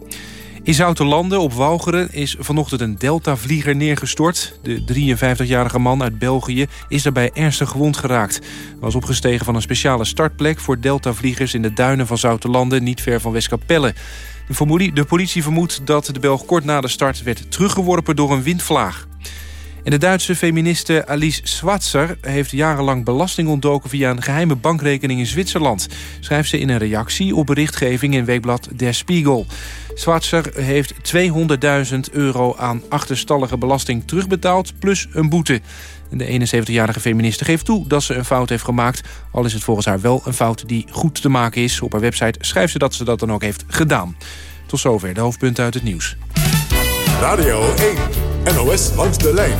Speaker 1: In Zoutelanden op Walcheren is vanochtend een Delta-vlieger neergestort. De 53-jarige man uit België is daarbij ernstig gewond geraakt. Hij was opgestegen van een speciale startplek voor Delta-vliegers... in de duinen van Zoutelanden, niet ver van Westkapelle. De politie vermoedt dat de Belg kort na de start werd teruggeworpen door een windvlaag. De Duitse feministe Alice Schwarzer heeft jarenlang belasting ontdoken via een geheime bankrekening in Zwitserland. Schrijft ze in een reactie op berichtgeving in weekblad Der Spiegel. Schwarzer heeft 200.000 euro aan achterstallige belasting terugbetaald, plus een boete. De 71-jarige feministe geeft toe dat ze een fout heeft gemaakt. Al is het volgens haar wel een fout die goed te maken is. Op haar website schrijft ze dat ze dat dan ook heeft gedaan. Tot zover de hoofdpunten uit het nieuws.
Speaker 29: Radio 1, NOS langs de lijn.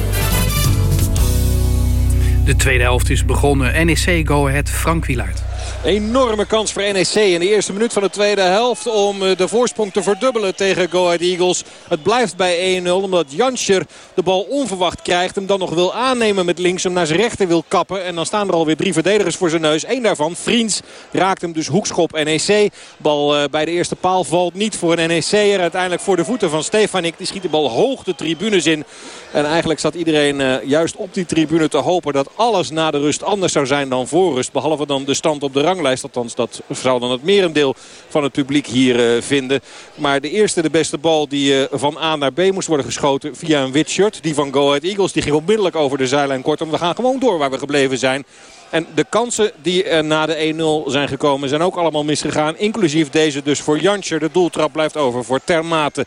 Speaker 4: De tweede helft is begonnen. NEC Go Ahead, Frank Wielaert.
Speaker 10: Enorme kans voor NEC in de eerste minuut van de tweede helft om eh, de voorsprong te verdubbelen tegen Go Ahead Eagles. Het blijft bij 1-0 omdat Janscher de bal onverwacht krijgt. Hem dan nog wil aannemen met links, hem naar zijn rechter wil kappen. En dan staan er alweer drie verdedigers voor zijn neus. Eén daarvan, Vriends, raakt hem dus hoekschop NEC. Bal eh, bij de eerste paal valt niet voor een NEC'er. Uiteindelijk voor de voeten van Stefanik. Die schiet de bal hoog de tribunes in. En eigenlijk zat iedereen uh, juist op die tribune te hopen dat alles na de rust anders zou zijn dan voor rust. Behalve dan de stand op de ranglijst. Althans, dat zou dan het merendeel van het publiek hier uh, vinden. Maar de eerste, de beste bal die uh, van A naar B moest worden geschoten via een wit shirt. Die van Go Ahead Eagles. Die ging onmiddellijk over de zijlijn. Kortom, we gaan gewoon door waar we gebleven zijn. En de kansen die uh, na de 1-0 zijn gekomen zijn ook allemaal misgegaan. Inclusief deze dus voor Janscher. De doeltrap blijft over voor Termate.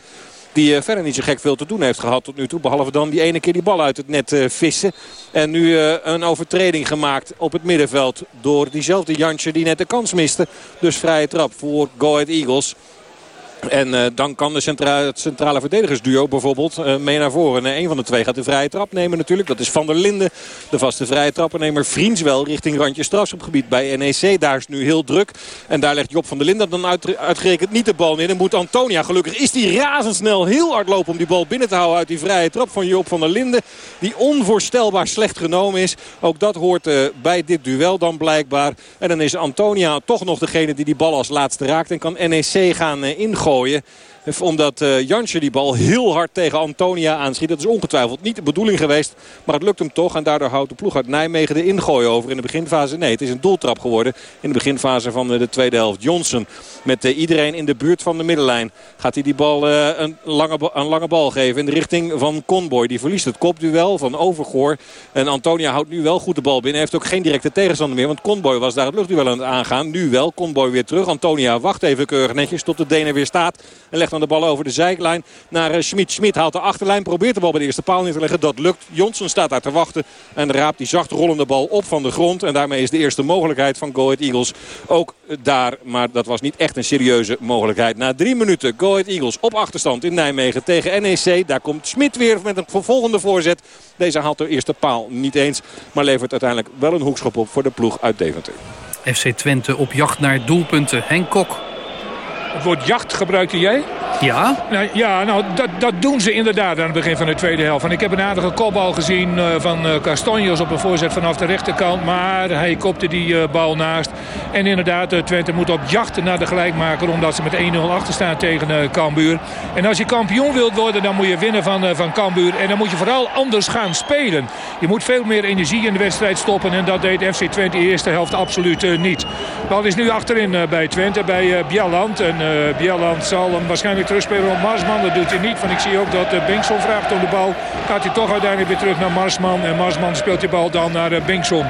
Speaker 10: Die uh, verder niet zo gek veel te doen heeft gehad tot nu toe. Behalve dan die ene keer die bal uit het net uh, vissen. En nu uh, een overtreding gemaakt op het middenveld. Door diezelfde Jantje die net de kans miste. Dus vrije trap voor Go Ahead Eagles. En uh, dan kan de centra het centrale verdedigersduo bijvoorbeeld uh, mee naar voren. En een van de twee gaat de vrije trap nemen natuurlijk. Dat is Van der Linden, de vaste vrije trappennemer. Vrienswel richting randje strafschopgebied bij NEC. Daar is nu heel druk. En daar legt Job van der Linden dan uit, uitgerekend niet de bal neer. Dan moet Antonia, gelukkig is die razendsnel heel hard lopen om die bal binnen te houden uit die vrije trap van Job van der Linden. Die onvoorstelbaar slecht genomen is. Ook dat hoort uh, bij dit duel dan blijkbaar. En dan is Antonia toch nog degene die die bal als laatste raakt. En kan NEC gaan ingooien gooien omdat uh, Jansje die bal heel hard tegen Antonia aanschiet. Dat is ongetwijfeld niet de bedoeling geweest. Maar het lukt hem toch. En daardoor houdt de ploeg uit Nijmegen de ingooi over. In de beginfase, nee, het is een doeltrap geworden. In de beginfase van de tweede helft. Johnson met uh, iedereen in de buurt van de middenlijn. Gaat hij die bal een, lange, een lange bal geven in de richting van Conboy. Die verliest het kopduel van Overgoor. En Antonia houdt nu wel goed de bal binnen. Heeft ook geen directe tegenstander meer. Want Conboy was daar het luchtduel aan het aangaan. Nu wel. Conboy weer terug. Antonia wacht even keurig netjes tot de Denen weer staat. En legt de bal over de zijlijn naar uh, Schmid. Schmid haalt de achterlijn, probeert de bal bij de eerste paal neer te leggen. Dat lukt. Johnson staat daar te wachten en raapt die zacht rollende bal op van de grond. En daarmee is de eerste mogelijkheid van Go Ahead Eagles ook daar. Maar dat was niet echt een serieuze mogelijkheid. Na drie minuten Go Eagles op achterstand in Nijmegen tegen NEC. Daar komt Schmid weer met een vervolgende voorzet. Deze haalt de eerste paal niet eens. Maar levert uiteindelijk wel een hoekschop op voor de ploeg uit Deventer.
Speaker 4: FC Twente op jacht naar doelpunten. Henk Kok.
Speaker 9: Het woord jacht gebruikte jij?
Speaker 4: Ja?
Speaker 9: Nou, ja, nou, dat, dat doen ze inderdaad aan het begin van de tweede helft. En ik heb een aardige kopbal gezien uh, van uh, Castanjos op een voorzet vanaf de rechterkant. Maar hij kopte die uh, bal naast. En inderdaad, Twente moet op jacht naar de gelijkmaker. Omdat ze met 1-0 achter staan tegen Cambuur. En als je kampioen wilt worden, dan moet je winnen van, van Cambuur. En dan moet je vooral anders gaan spelen. Je moet veel meer energie in de wedstrijd stoppen. En dat deed FC Twente de eerste helft absoluut niet. Bal is nu achterin bij Twente, bij Bjelland. En Bjelland zal hem waarschijnlijk terugspelen op Marsman. Dat doet hij niet, want ik zie ook dat Bengtson vraagt om de bal. Gaat hij toch uiteindelijk weer terug naar Marsman. En Marsman speelt die bal dan naar Bengtson.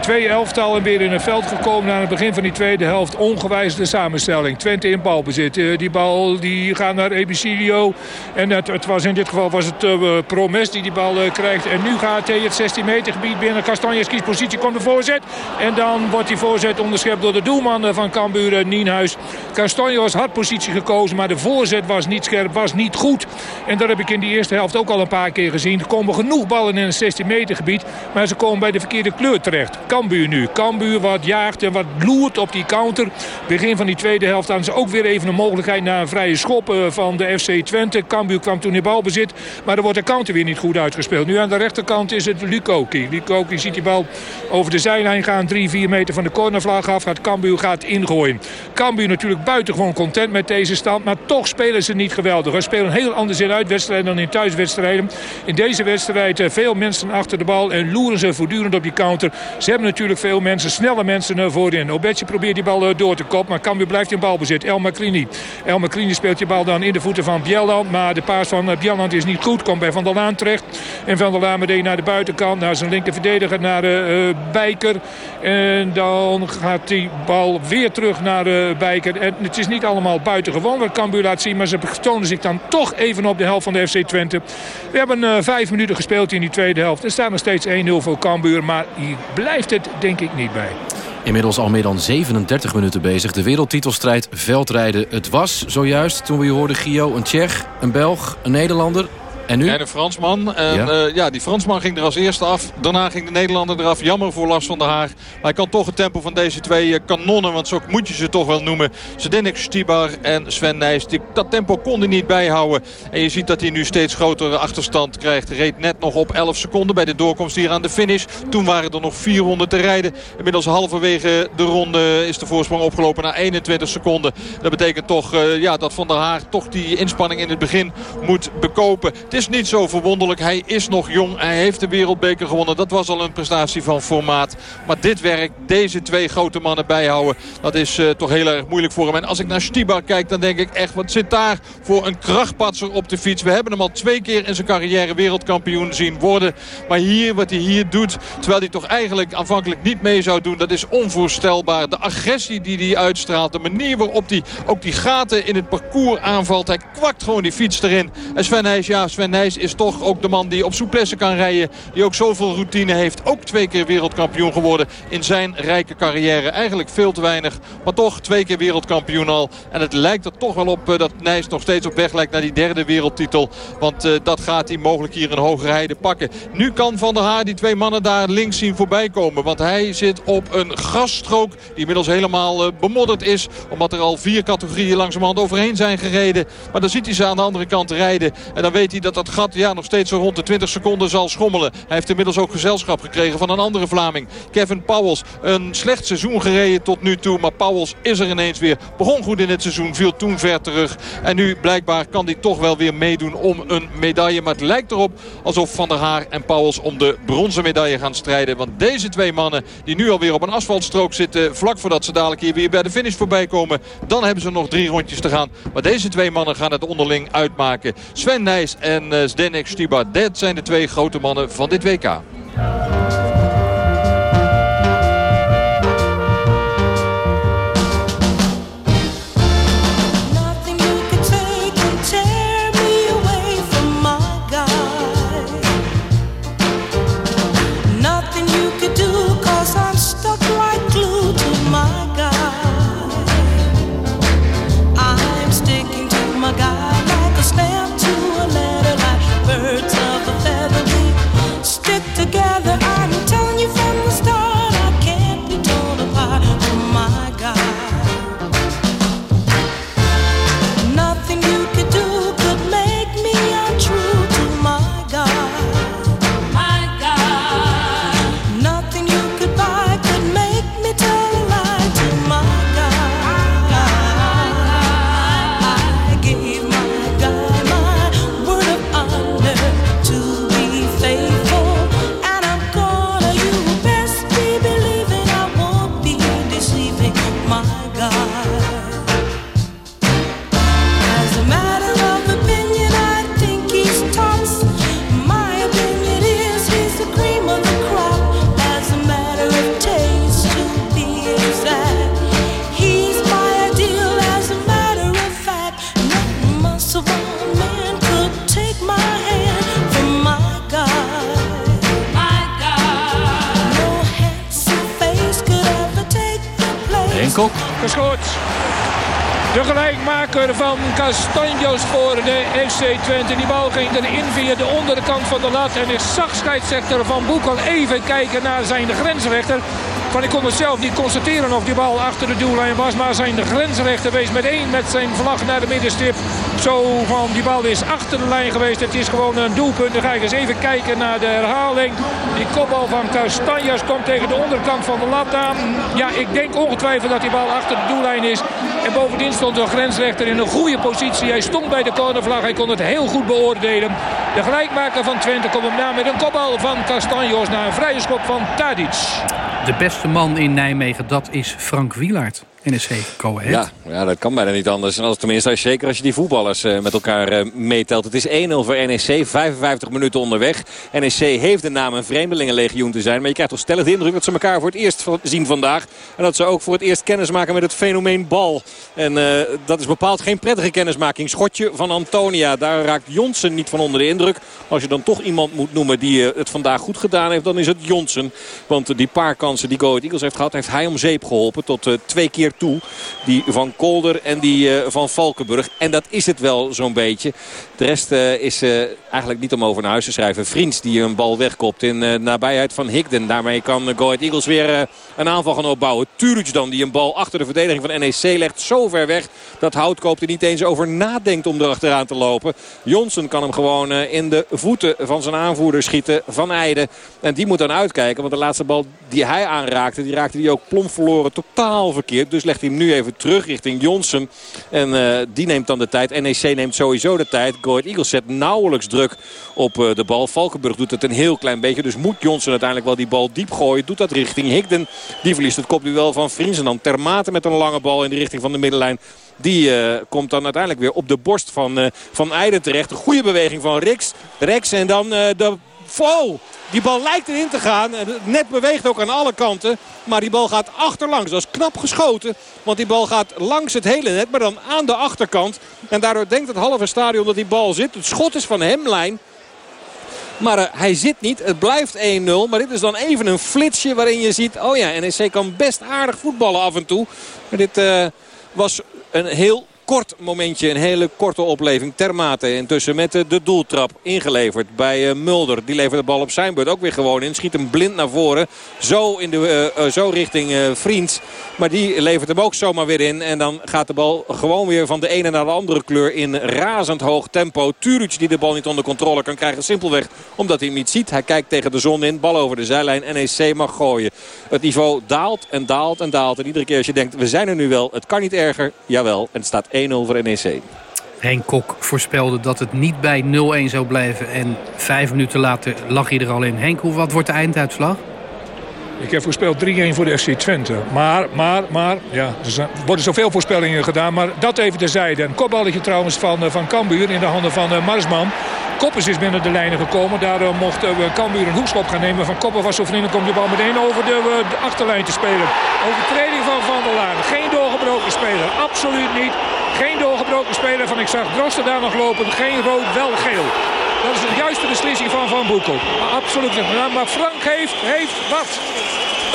Speaker 9: Twee elftallen weer in het veld gekomen aan het begin van die tweede helft. Ongewijzigde samenstelling. Twente in balbezit. Uh, die bal die gaat naar Ebicilio. En het, het, was in dit geval was het uh, Promes die die bal uh, krijgt. En nu gaat hij het 16 meter gebied binnen. Castanjes kiest positie, komt de voorzet. En dan wordt die voorzet onderschept door de doelman van Cambuur, Nienhuis. Castanjos had positie gekozen, maar de voorzet was niet scherp, was niet goed. En dat heb ik in die eerste helft ook al een paar keer gezien. Er komen genoeg ballen in het 16 meter gebied, maar ze komen bij de verkeerde kleur terecht. Cambuur nu. Cambuur wat jaagt en wat op die counter. Begin van die tweede helft hadden ze ook weer even een mogelijkheid naar een vrije schop van de FC Twente. Cambuur kwam toen in balbezit, maar er wordt de counter weer niet goed uitgespeeld. Nu aan de rechterkant is het Lukoki. Lukoki ziet die bal over de zijlijn gaan, 3-4 meter van de cornervlag af. Gaat Cambuur gaat ingooien. Cambuur natuurlijk buitengewoon content met deze stand, maar toch spelen ze niet geweldig. We spelen heel anders in uitwedstrijden dan in thuiswedstrijden. In deze wedstrijd veel mensen achter de bal en loeren ze voortdurend op die counter. Ze hebben natuurlijk veel mensen, snelle mensen voorin. Obetje probeert die bal door te kop, maar Cambuur blijft in balbezit. El Macrini. El Macrini speelt die bal dan in de voeten van Bjelland. Maar de paas van Bjelland is niet goed. Komt bij Van der Laan terecht. En Van der Laan meteen naar de buitenkant. Naar zijn linker verdediger, naar uh, Bijker. En dan gaat die bal weer terug naar uh, Bijker. En het is niet allemaal buitengewoon wat Cambuur laat zien. Maar ze tonen zich dan toch even op de helft van de FC Twente. We hebben uh, vijf minuten gespeeld in die tweede helft. Er staat nog steeds 1-0 voor Cambuur. Maar hier blijft het denk ik niet bij.
Speaker 7: Inmiddels al meer dan 37 minuten bezig. De wereldtitelstrijd veldrijden. Het was zojuist, toen we je hoorden, Gio, een Tsjech, een Belg, een Nederlander. En nu?
Speaker 11: En een Fransman. En ja. Uh, ja. die Fransman ging er als eerste af. Daarna ging de Nederlander eraf. Jammer voor Lars van der Haar. Maar hij kan toch het tempo van deze twee uh, kanonnen. Want zo moet je ze toch wel noemen. Zdenek Stibar en Sven Nijs. Die, dat tempo kon hij niet bijhouden. En je ziet dat hij nu steeds grotere achterstand krijgt. Reed net nog op 11 seconden bij de doorkomst hier aan de finish. Toen waren er nog 400 te rijden. Inmiddels halverwege de ronde is de voorsprong opgelopen naar 21 seconden. Dat betekent toch uh, ja, dat Van der Haar toch die inspanning in het begin moet bekopen. Het is niet zo verwonderlijk. Hij is nog jong. Hij heeft de wereldbeker gewonnen. Dat was al een prestatie van formaat. Maar dit werk, deze twee grote mannen bijhouden... dat is uh, toch heel erg moeilijk voor hem. En als ik naar Stibar kijk, dan denk ik echt... wat zit daar voor een krachtpatser op de fiets. We hebben hem al twee keer in zijn carrière wereldkampioen zien worden. Maar hier, wat hij hier doet... terwijl hij toch eigenlijk aanvankelijk niet mee zou doen... dat is onvoorstelbaar. De agressie die hij uitstraalt. De manier waarop hij ook die gaten in het parcours aanvalt. Hij kwakt gewoon die fiets erin. En Sven Nijs, ja, Sven Nijs is toch ook de man die op souplesse kan rijden. Die ook zoveel routine heeft. Ook twee keer wereldkampioen geworden in zijn rijke carrière. Eigenlijk veel te weinig. Maar toch twee keer wereldkampioen al. En het lijkt er toch wel op uh, dat Nijs nog steeds op weg lijkt naar die derde wereldtitel. Want uh, dat gaat hij mogelijk hier een hoge rijden pakken. Nu kan Van der Haar die twee mannen daar links zien voorbij komen. Want hij zit op een grasstrook die inmiddels helemaal uh, bemodderd is. Omdat er al vier categorieën langzamerhand overheen zijn gereden. Maar dan ziet hij ze aan de andere kant rijden. En dan weet hij dat dat gat ja, nog steeds zo rond de 20 seconden zal schommelen. Hij heeft inmiddels ook gezelschap gekregen van een andere Vlaming. Kevin Powels. Een slecht seizoen gereden tot nu toe. Maar Powels is er ineens weer. Begon goed in het seizoen. Viel toen ver terug. En nu blijkbaar kan hij toch wel weer meedoen om een medaille. Maar het lijkt erop alsof Van der Haar en Powels om de bronzen medaille gaan strijden. Want deze twee mannen die nu alweer op een asfaltstrook zitten. Vlak voordat ze dadelijk hier weer bij de finish voorbij komen. Dan hebben ze nog drie rondjes te gaan. Maar deze twee mannen gaan het onderling uitmaken. Sven Nijs en uh, Zdenek Stibar. Dat zijn de twee grote mannen van dit WK.
Speaker 9: De gelijkmaker van Castanjos voor de FC Twente. Die bal ging erin via de onderkant van de lat. En is zag scheidsrechter Van Boekel even kijken naar zijn grensrechter. Ik kon het zelf niet constateren of die bal achter de doellijn was. Maar zijn grensrechter wees met met zijn vlag naar de middenstip. Zo van die bal is achter de lijn geweest. Het is gewoon een doelpunt. Dan ga eens even kijken naar de herhaling. Die kopbal van Castanjas komt tegen de onderkant van de lat aan. Ja, ik denk ongetwijfeld dat die bal achter de doellijn is. En bovendien stond de grensrechter in een goede positie. Hij stond bij de cornervlag. Hij kon het heel goed beoordelen. De gelijkmaker van Twente komt hem na met een kopbal van Castanjos. Na een vrije schop van Tadic.
Speaker 4: De beste man in Nijmegen, dat is Frank Wielaert. NSC Go.
Speaker 10: Ja, ja, dat kan bijna niet anders. En als, tenminste, als, zeker als je die voetballers uh, met elkaar uh, meetelt. Het is 1-0 voor NEC, 55 minuten onderweg. NEC heeft de naam een vreemdelingenlegioen te zijn. Maar je krijgt toch stellig de indruk dat ze elkaar voor het eerst zien vandaag. En dat ze ook voor het eerst kennis maken met het fenomeen bal. En uh, dat is bepaald geen prettige kennismaking. Schotje van Antonia. Daar raakt Jonsen niet van onder de indruk. Als je dan toch iemand moet noemen die het vandaag goed gedaan heeft, dan is het Jonsen. Want die paar kansen die Go Ahead Eagles heeft gehad, heeft hij om zeep geholpen. Tot twee keer toe. Die van Kolder en die uh, van Valkenburg. En dat is het wel zo'n beetje. De rest uh, is uh, eigenlijk niet om over naar huis te schrijven. Vriends die een bal wegkopt in nabijheid van Higden. Daarmee kan Go Eagles weer een aanval gaan opbouwen. Turuc dan die een bal achter de verdediging van NEC legt. Zo ver weg dat Houtkoop er niet eens over nadenkt om erachteraan te lopen. Jonsen kan hem gewoon in de voeten van zijn aanvoerder schieten. Van Eijden. En die moet dan uitkijken. Want de laatste bal die hij aanraakte. Die raakte hij ook plomp verloren. Totaal verkeerd. Dus legt hij hem nu even terug richting Jonsen. En uh, die neemt dan de tijd. NEC neemt sowieso de tijd. Go Ahead zet nauwelijks druk op uh, de bal. Valkenburg doet het een heel klein beetje. Dus moet Jonsen uiteindelijk wel die bal diep gooien. Doet dat richting Higden. Die verliest het kopduel van Vriends. En dan Termate met een lange bal in de richting van de middenlijn. Die uh, komt dan uiteindelijk weer op de borst van, van Eijden terecht. Goede beweging van Rix. Rex en dan de Die bal lijkt erin te gaan. Net beweegt ook aan alle kanten. Maar die bal gaat achterlangs. Dat is knap geschoten. Want die bal gaat langs het hele net. Maar dan aan de achterkant. En daardoor denkt het halve stadion dat die bal zit. Het schot is van Hemlijn. Maar uh, hij zit niet. Het blijft 1-0. Maar dit is dan even een flitsje waarin je ziet... Oh ja, NEC kan best aardig voetballen af en toe. Maar dit uh, was een heel kort momentje. Een hele korte opleving. Termate intussen met de doeltrap ingeleverd bij Mulder. Die levert de bal op zijn beurt ook weer gewoon in. Schiet hem blind naar voren. Zo, in de, uh, zo richting uh. Maar die levert hem ook zomaar weer in. En dan gaat de bal gewoon weer van de ene naar de andere kleur in razend hoog tempo. Turuc die de bal niet onder controle kan krijgen. Simpelweg omdat hij hem niet ziet. Hij kijkt tegen de zon in. Bal over de zijlijn. NEC mag gooien. Het niveau daalt en daalt en daalt. En iedere keer als je denkt we zijn er nu wel. Het kan niet erger. Jawel. En het staat 1-0 voor NEC.
Speaker 4: Henk Kok voorspelde dat het niet bij 0-1 zou blijven. En vijf minuten later lag hij er al in. Henk, hoe, wat wordt de einduitslag?
Speaker 9: Ik heb voorspeld 3-1 voor de FC Twente. Maar, maar, maar, ja, er worden zoveel voorspellingen gedaan. Maar dat even terzijde. Een kopballetje trouwens van, van Cambuur in de handen van uh, Marsman. Koppers is binnen de lijnen gekomen. Daardoor mocht uh, Cambuur een hoekschop gaan nemen. Van Koppen was zo vriendelijk om de bal meteen over de, de achterlijn te spelen. Overtreding van Van der Laan. Geen doorgebroken speler. Absoluut niet. Geen doorgebroken speler van ik zag Drosten daar nog lopen. Geen rood, wel geel. Dat is de juiste beslissing van Van Boekel. Absoluut. Maar Frank heeft, heeft wat.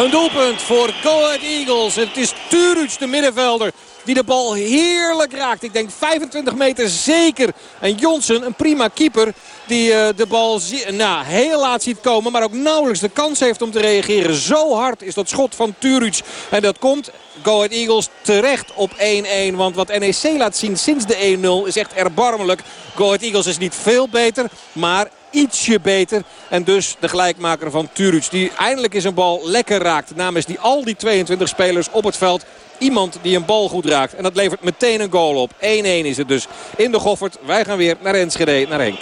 Speaker 10: Een doelpunt voor Go Eagles. Het is Turuc, de middenvelder, die de bal heerlijk raakt. Ik denk 25 meter zeker. En Jonsen, een prima keeper, die uh, de bal nou, heel laat ziet komen. Maar ook nauwelijks de kans heeft om te reageren. Zo hard is dat schot van Turuc. En dat komt Go Ahead Eagles terecht op 1-1. Want wat NEC laat zien sinds de 1-0 is echt erbarmelijk. Go Ahead Eagles is niet veel beter, maar ietsje beter. En dus de gelijkmaker van Turuc. Die eindelijk eens een bal lekker raakt. Namens die al die 22 spelers op het veld. Iemand die een bal goed raakt. En dat levert meteen een goal op. 1-1 is het dus in de Goffert. Wij gaan weer naar Enschede, naar Henk.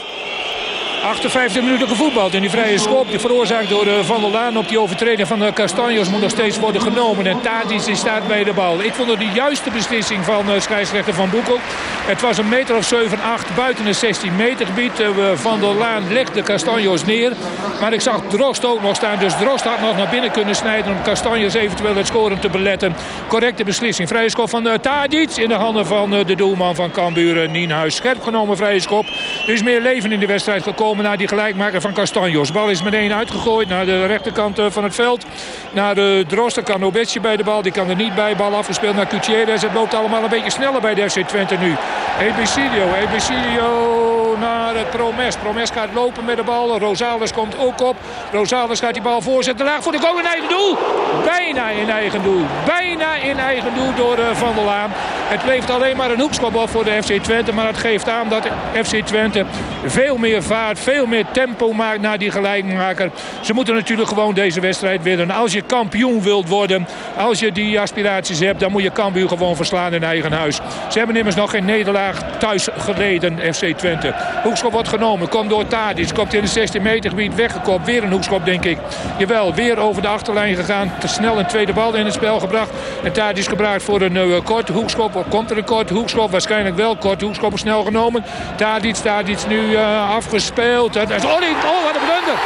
Speaker 9: 58 minuten gevoetbald. En die vrije schop die veroorzaakt door Van der Laan op die overtreding van de Castanjos moet nog steeds worden genomen. En Tadic staat bij de bal. Ik vond het de juiste beslissing van scheidsrechter Van Boekel. Het was een meter of 7, 8 buiten het 16 meter gebied. Van der Laan legt de Castanjos neer. Maar ik zag Drost ook nog staan. Dus Drost had nog naar binnen kunnen snijden om Castanjos eventueel het scoren te beletten. Correcte beslissing. Vrije schop van Tadic in de handen van de doelman van Cambuur, Nienhuis. Scherp genomen vrije schop. Er is meer leven in de wedstrijd gekomen na die gelijkmaker van Castanjos. Bal is meteen uitgegooid naar de rechterkant van het veld. Naar de Drosten kan Obetje bij de bal. Die kan er niet bij. Bal afgespeeld naar Gutierrez. Het loopt allemaal een beetje sneller bij de FC Twente nu. Ebicilio. Ebicilio naar het Promes. Promes gaat lopen met de bal. Rosales komt ook op. Rosales gaat die bal voorzetten. Laag voor de goal in eigen doel. Bijna in eigen doel. Bijna in eigen doel door Van der Laan. Het levert alleen maar een hoekschop op voor de FC Twente. Maar het geeft aan dat FC Twente veel meer vaart, veel meer tempo maakt naar die gelijkmaker. Ze moeten natuurlijk gewoon deze wedstrijd winnen. Als je kampioen wilt worden, als je die aspiraties hebt... dan moet je kampioen gewoon verslaan in eigen huis. Ze hebben immers nog geen nederlaag thuis gereden, FC Twente. Hoekschop wordt genomen, komt door Tadic. Komt in het 16 meter gebied weggekopt. Weer een hoekschop, denk ik. Jawel, weer over de achterlijn gegaan. Te snel een tweede bal in het spel gebracht. En Tadic gebruikt voor een uh, korte hoekschop. Komt er een korte hoekschop? Waarschijnlijk wel. Korte hoekschop snel genomen. Tadic, Tadic nu uh, afgespeeld. En, oh, oh, wat een blunder.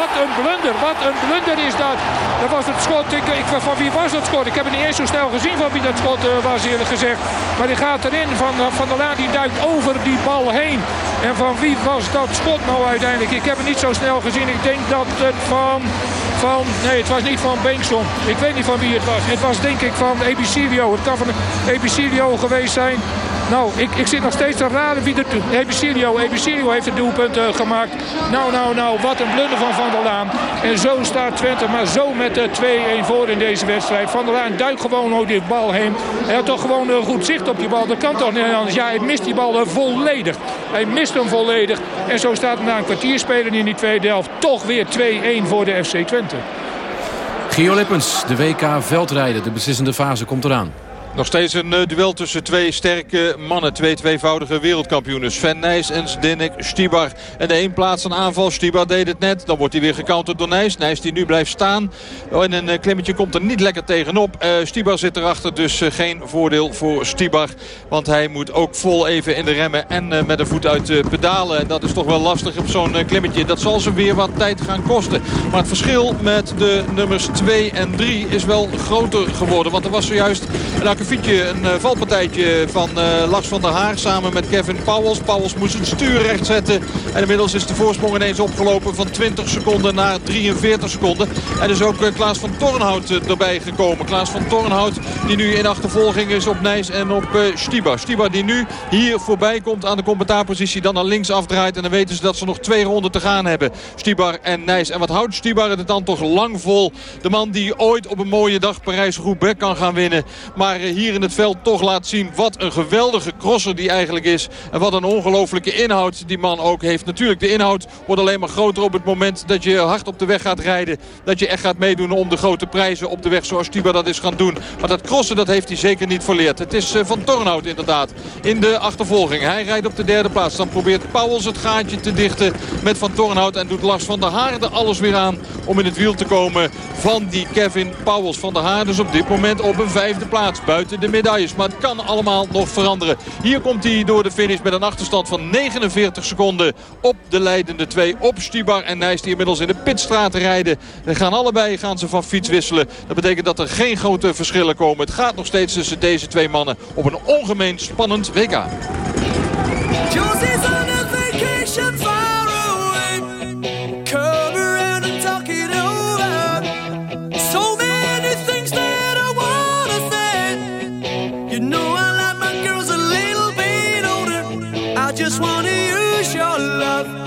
Speaker 9: Wat een blunder, wat een blunder is dat. Dat was het schot, ik, ik, van wie was dat schot? Ik heb het niet eens zo snel gezien van wie dat schot uh, was eerlijk gezegd. Maar die gaat erin, van, uh, van der Laan die duikt over die bal heen. En van wie was dat schot nou uiteindelijk? Ik heb het niet zo snel gezien, ik denk dat het van... Van, nee, het was niet van Benkson. Ik weet niet van wie het was. Het was denk ik van Ebicilio. Het kan van Ebicilio geweest zijn. Nou, ik, ik zit nog steeds te raden wie de... Ebicilio, Ebicilio heeft het doelpunt uh, gemaakt. Nou, nou, nou, wat een blunder van Van der Laan. En zo staat Twente maar zo met de 2-1 voor in deze wedstrijd. Van der Laan duikt gewoon over die bal heen. Hij had toch gewoon een goed zicht op die bal. Dat kan toch niet anders. Ja, hij mist die bal volledig. Hij mist hem volledig. En zo staat er na een kwartier spelen in die tweede helft toch weer 2-1 voor de FC Twente.
Speaker 7: Gio Lippens, de WK veldrijden. De beslissende fase komt eraan.
Speaker 11: Nog steeds een uh, duel tussen twee sterke mannen. Twee tweevoudige wereldkampioenen. Sven Nijs en Zdenek Stibar. En de een plaats aanval. Stibar deed het net. Dan wordt hij weer gecounterd door Nijs. Nijs die nu blijft staan. Oh, en een uh, klimmetje komt er niet lekker tegenop. Uh, Stibar zit erachter. Dus geen voordeel voor Stibar. Want hij moet ook vol even in de remmen. En met de voet uit pedalen. En dat is toch wel lastig op zo'n klimmetje. Dat zal ze weer wat tijd gaan kosten. Maar het verschil met de nummers 2 en 3 is wel groter geworden. Want er was zojuist een akkefietje, een uh, valpartijtje van uh, Lars van der Haar samen met Kevin Powels. Powels moest het stuur recht zetten. En inmiddels is de voorsprong ineens opgelopen van 20 seconden naar 43 seconden. En is ook uh, Klaas van Tornhout erbij gekomen. Klaas van Tornhout die nu in achtervolging is op Nijs en op Stiba. Stiba die nu hier voorbij komt aan de commentaarpositie. Dan naar links afdraait. En dan weten ze dat ze nog twee ronden te gaan hebben. Stibar en Nijs. En wat houdt Stibar het dan toch lang vol? De man die ooit op een mooie dag Parijs-Roubaix kan gaan winnen. Maar hier in het veld toch laat zien wat een geweldige crosser die eigenlijk is. En wat een ongelofelijke inhoud die man ook heeft. Natuurlijk, de inhoud wordt alleen maar groter op het moment dat je hard op de weg gaat rijden. Dat je echt gaat meedoen om de grote prijzen op de weg zoals Tiba dat is gaan doen. Maar dat crossen dat heeft hij zeker niet verleerd. Het is Van Tornhout inderdaad in de achtervolging. Hij rijdt op de derde plaats. Dan probeert Pauwels het gaatje te dichten met Van Tornhout. En doet Lars van der Haar er alles weer aan om in het wiel te komen van die Kevin Pauwels. Van der Haar dus op dit moment op een vijfde plaats. Buiten de medailles. Maar het kan allemaal nog veranderen. Hier komt hij door de finish met een achterstand van 49 seconden op de leidende twee. Op Stibar en Nijs die inmiddels in de pitstraat rijden. En gaan allebei gaan ze van fiets wisselen. Dat betekent dat er geen grote verschillen komen. Het gaat nog steeds tussen deze twee mannen op een ongemeen spannend WK.
Speaker 7: love.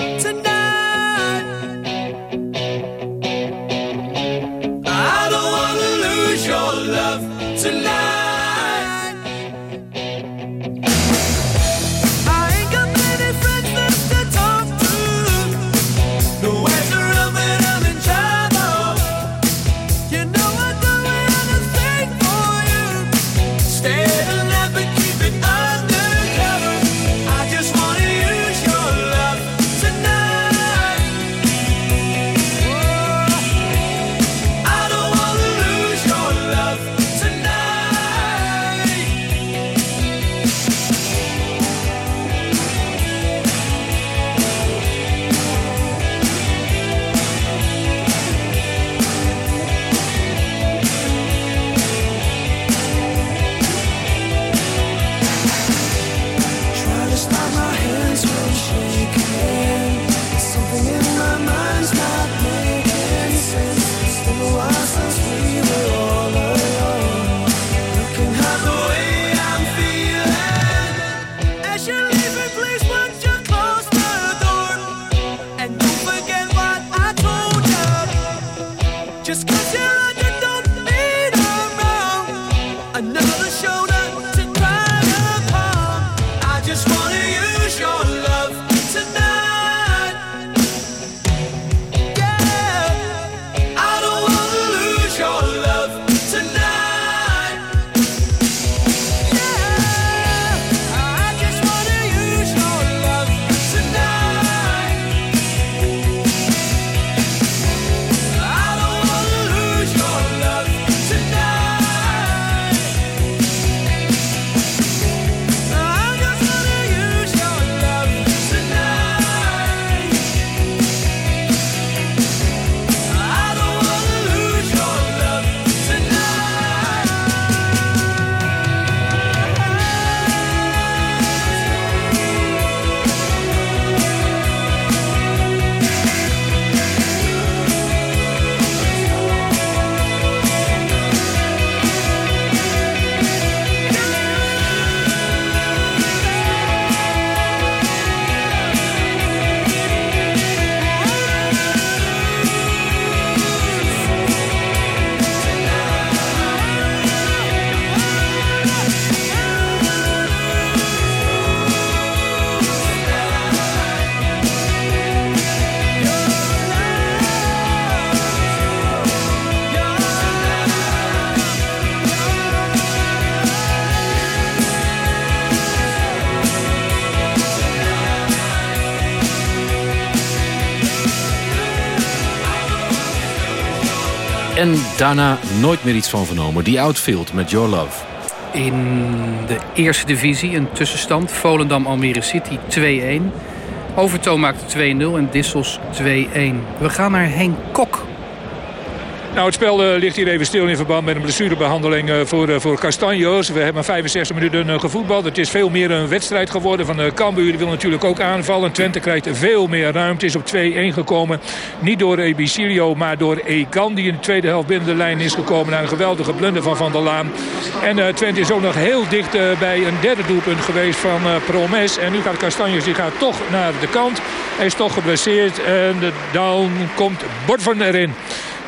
Speaker 7: Daarna nooit meer iets van vernomen. Die Outfield met Your Love.
Speaker 4: In de eerste divisie een tussenstand. Volendam-Almere City 2-1. Overtoom maakte 2-0 en Dissels 2-1. We gaan naar Henk Kok.
Speaker 9: Nou, het spel uh, ligt hier even stil in verband met een blessurebehandeling uh, voor, uh, voor Castanjos. We hebben 65 minuten gevoetbald. Het is veel meer een wedstrijd geworden van uh, Cambuur. Wil natuurlijk ook aanvallen. Twente krijgt veel meer ruimte. Is op 2-1 gekomen. Niet door Ebicilio, maar door Egan. Die in de tweede helft binnen de lijn is gekomen. Na een geweldige blunder van Van der Laan. En Twente is ook nog heel dicht bij een derde doelpunt geweest van Promes. En nu gaat Castanjos die gaat toch naar de kant. Hij is toch geblesseerd. En dan komt Bordvan erin.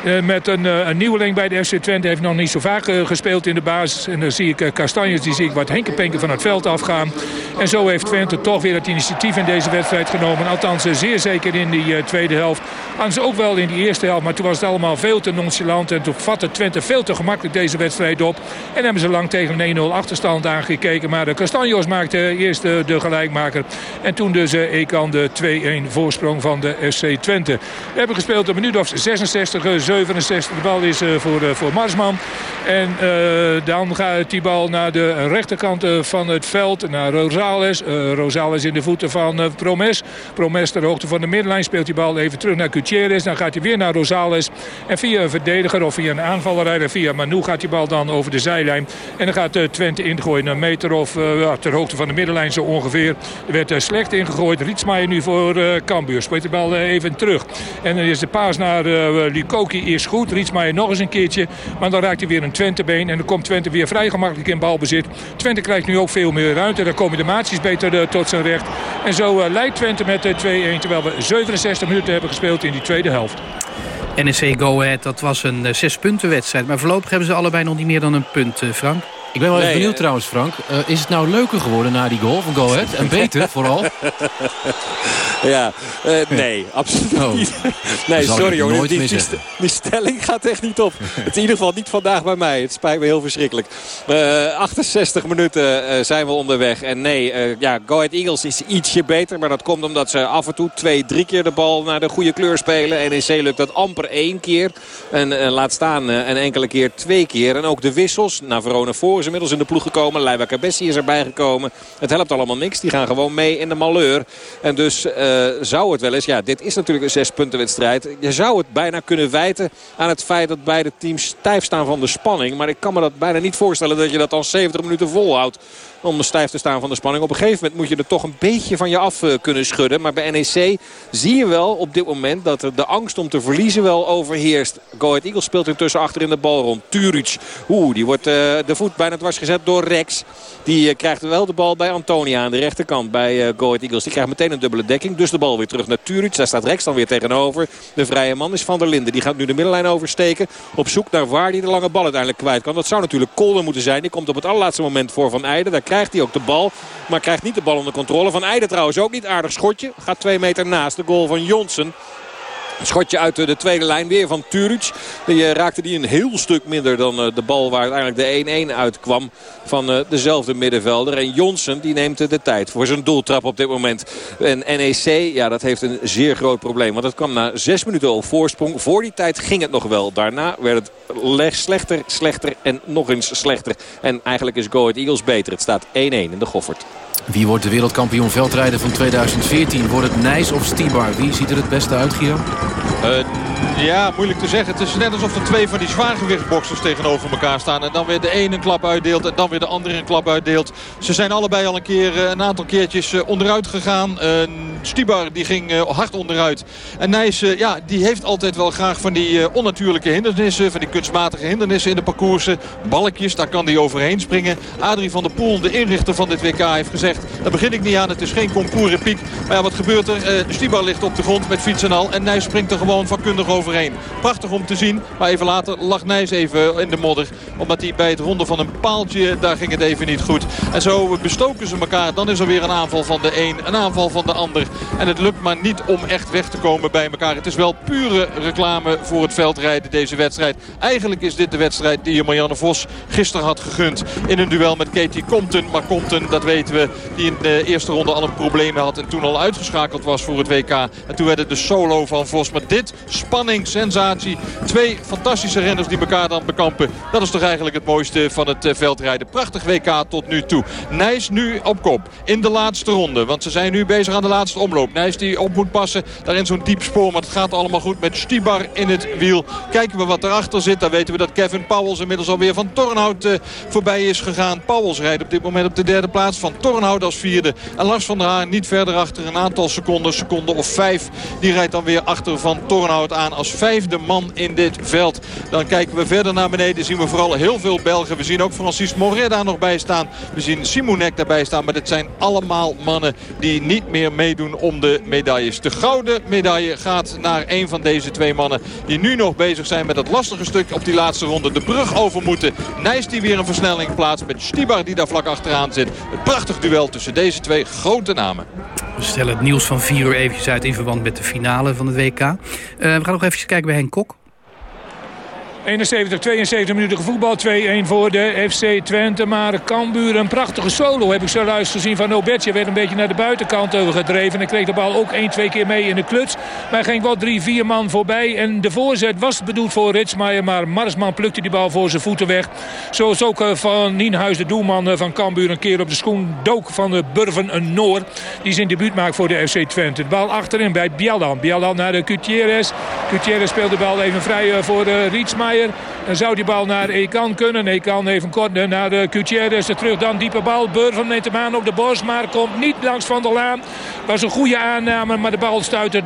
Speaker 9: Uh, met een, uh, een nieuweling bij de FC Twente. Heeft nog niet zo vaak uh, gespeeld in de basis. En dan zie ik Castanjes, die zie ik wat henkenpenken van het veld afgaan. En zo heeft Twente toch weer het initiatief in deze wedstrijd genomen. Althans zeer zeker in die tweede helft. Anders ook wel in die eerste helft. Maar toen was het allemaal veel te nonchalant. En toen vatte Twente veel te gemakkelijk deze wedstrijd op. En hebben ze lang tegen een 1-0 achterstand aangekeken. Maar de Castanjos maakte eerst de, gelijkmaker. En toen dus Ekan de 2-1 voorsprong van de SC Twente. We hebben gespeeld een minuut of 66, 67. De bal is voor, voor Marsman. En uh, dan gaat die bal naar de rechterkant van het veld. Naar Rosales. Uh, Rosales in de voeten van uh, Promes. Promes ter hoogte van de middenlijn. Speelt die bal even terug naar Gutierrez. Dan gaat hij weer naar Rosales. En via een verdediger of via een aanvaller via Manu gaat die bal dan over de zijlijn. En dan gaat Twente ingooien. Een meter of ter hoogte van de middenlijn zo ongeveer. Er werd slecht ingegooid. Rietsmaier nu voor Cambuur. Speelt de bal even terug. En dan is de paas naar Lukoki is goed. Rietsmaier nog eens een keertje. Maar dan raakt hij weer een Twentebeen. En dan komt Twente weer vrij gemakkelijk in balbezit. Twente krijgt nu ook veel meer ruimte. Daar komen de maatjes beter uh, tot zijn recht. En zo uh, leidt Twente met uh, 2-1. Terwijl we 67 minuten hebben gespeeld in die tweede helft.
Speaker 4: NEC Go Ahead, dat was een zes punten wedstrijd. Maar voorlopig hebben ze allebei nog niet meer dan een punt, Frank.
Speaker 7: Ik ben wel even benieuwd trouwens, Frank. Uh, is het nou leuker geworden na die goal van Go Ahead? En beter [LAUGHS] vooral?
Speaker 10: ja, uh, nee, absoluut oh. niet. Nee, sorry jongen. Die, die, die, stelling gaat echt niet op. [LAUGHS] Het in ieder geval niet vandaag bij mij. Het spijt me heel verschrikkelijk. Uh, 68 minuten zijn we onderweg. En nee, ja, Go Ahead Eagles is ietsje beter. Maar dat komt omdat ze af en toe twee, drie keer de bal naar de goede kleur spelen. NEC lukt dat amper één keer. En laat staan een enkele keer twee keer. En ook de wissels naar Verona voor is inmiddels in de ploeg gekomen. Leiva Cabessi is erbij gekomen. Het helpt allemaal niks. Die gaan gewoon mee in de malheur. En dus uh, zou het wel eens... Ja, dit is natuurlijk een zespuntenwedstrijd. Je zou het bijna kunnen wijten aan het feit dat beide teams stijf staan van de spanning. Maar ik kan me dat bijna niet voorstellen dat je dat al 70 minuten volhoudt om stijf te staan van de spanning. Op een gegeven moment moet je er toch een beetje van je af eh, kunnen schudden. Maar bij NEC zie je wel op dit moment dat de angst om te verliezen wel overheerst. Go Ahead Eagles speelt intussen achter in de bal rond. Turic, oeh, die wordt uh, de voet bijna dwars gezet door Rex. Die uh, krijgt wel de bal bij Antonia aan de rechterkant bij uh, Go Ahead Eagles. Die krijgt meteen een dubbele dekking. Dus de bal weer terug naar Turic. Daar staat Rex dan weer tegenover. De vrije man is Van der Linden. Die gaat nu de middenlijn oversteken. Op zoek naar waar hij de lange bal uiteindelijk kwijt kan. Dat zou natuurlijk Kolder moeten zijn. Die komt op het allerlaatste moment voor Van Eijden. Daar krijgt hij ook de bal. Maar krijgt niet de bal onder controle. Van Eijden trouwens ook niet. Aardig schotje. Gaat twee meter naast de goal van Jonsen. Schotje uit de tweede lijn weer van Turic. Die raakte die een heel stuk minder dan de bal waar uiteindelijk de 1-1 uitkwam van dezelfde middenvelder. En Jonsen die neemt de tijd voor zijn doeltrap op dit moment. En NEC, ja dat heeft een zeer groot probleem. Want het kwam na zes minuten op voorsprong. Voor die tijd ging het nog wel. Daarna werd het slechter, slechter en nog eens slechter. En eigenlijk is Go Ahead Eagles beter. Het staat 1-1 in de Goffert.
Speaker 7: Wie wordt de wereldkampioen veldrijden van 2014? Wordt het Nijs of Stibar? Wie ziet er het beste uit, Gio?
Speaker 11: Uh, ja, moeilijk te zeggen. Het is net alsof er twee van die zwaargewichtsboxers tegenover elkaar staan. En dan weer de ene een klap uitdeelt en dan weer de andere een klap uitdeelt. Ze zijn allebei al een keer een aantal keertjes onderuit gegaan. Uh, Stibar die ging hard onderuit. En Nijs, ja, die heeft altijd wel graag van die onnatuurlijke hindernissen. Van die kunstmatige hindernissen in de parcoursen. Balkjes, daar kan hij overheen springen. Adrie van der Poel, de inrichter van dit WK, heeft gezegd... daar begin ik niet aan, het is geen concours piek. Maar ja, wat gebeurt er? Stibar ligt op de grond met fiets en al. En Nijs springt er gewoon vakkundig overheen. Prachtig om te zien. Maar even later lag Nijs even in de modder. Omdat hij bij het ronden van een paaltje, daar ging het even niet goed. En zo bestoken ze elkaar. Dan is er weer een aanval van de een, een aanval van de ander. En het lukt maar niet om echt weg te komen bij elkaar. Het is wel pure reclame voor het veldrijden deze wedstrijd. Eigenlijk is dit de wedstrijd die Marianne Vos gisteren had gegund. In een duel met Katie Compton. Maar Compton, dat weten we, die in de eerste ronde al een probleem had. En toen al uitgeschakeld was voor het WK. En toen werd het de solo van Vos. Maar dit spanning, sensatie. Twee fantastische renners die elkaar dan bekampen. Dat is toch eigenlijk het mooiste van het veldrijden. Prachtig WK tot nu toe. Nijs nu op kop in de laatste ronde. Want ze zijn nu bezig aan de laatste omloop. Nijs die op moet passen. Daarin zo'n diep spoor. Maar het gaat allemaal goed met Stibar in het wiel. Kijken we wat erachter zit. Dan weten we dat Kevin Powels inmiddels alweer van Tornhout uh, voorbij is gegaan. Powels rijdt op dit moment op de derde plaats. Van Tornhout als vierde. En Lars van der Haan niet verder achter. Een aantal seconden. Seconde of vijf. Die rijdt dan weer achter van Tornhout aan als vijfde man in dit veld. Dan kijken we verder naar beneden. Zien we vooral heel veel Belgen. We zien ook Francis Moret daar nog bij staan. We zien Simonek daarbij staan. Maar dit zijn allemaal mannen die niet meer meedoen om de medailles. De gouden medaille gaat naar een van deze twee mannen. Die nu nog bezig zijn met het lastige stuk op die laatste ronde. De brug over moeten. Nijs die weer een versnelling plaatst met Stibar die daar vlak achteraan zit. Een prachtig duel tussen deze twee grote namen.
Speaker 4: We stellen het nieuws van 4 uur eventjes uit in verband met de finale van het WK. Uh, we gaan nog even kijken bij Henk Kok.
Speaker 9: 71, 72 minuten gevoetbal. 2-1 voor de FC Twente. Maar Cambuur een prachtige solo heb ik zojuist gezien van Obetje. Werd een beetje naar de buitenkant gedreven. En kreeg de bal ook 1, 2 keer mee in de kluts. Maar ging wel 3, 4 man voorbij. En de voorzet was bedoeld voor Ritsmaier. Maar Marsman plukte die bal voor zijn voeten weg. Zoals ook eh, van Nienhuis, de doelman eh, van Cambuur, een keer op de schoen dook van de Burven een Noor. Die zijn debuut maakt voor de FC Twente. De bal achterin bij Bielan. Bielan naar de Gutierrez. Gutierrez speelt de bal even vrij eh, voor Ritsmaier. Dan zou die bal naar Ekan kunnen. Ekan een kort naar de Gutierrez. Terug dan diepe bal. Burven neemt hem aan op de borst. Maar komt niet langs Van der Laan. Was een goede aanname. Maar de bal stuit het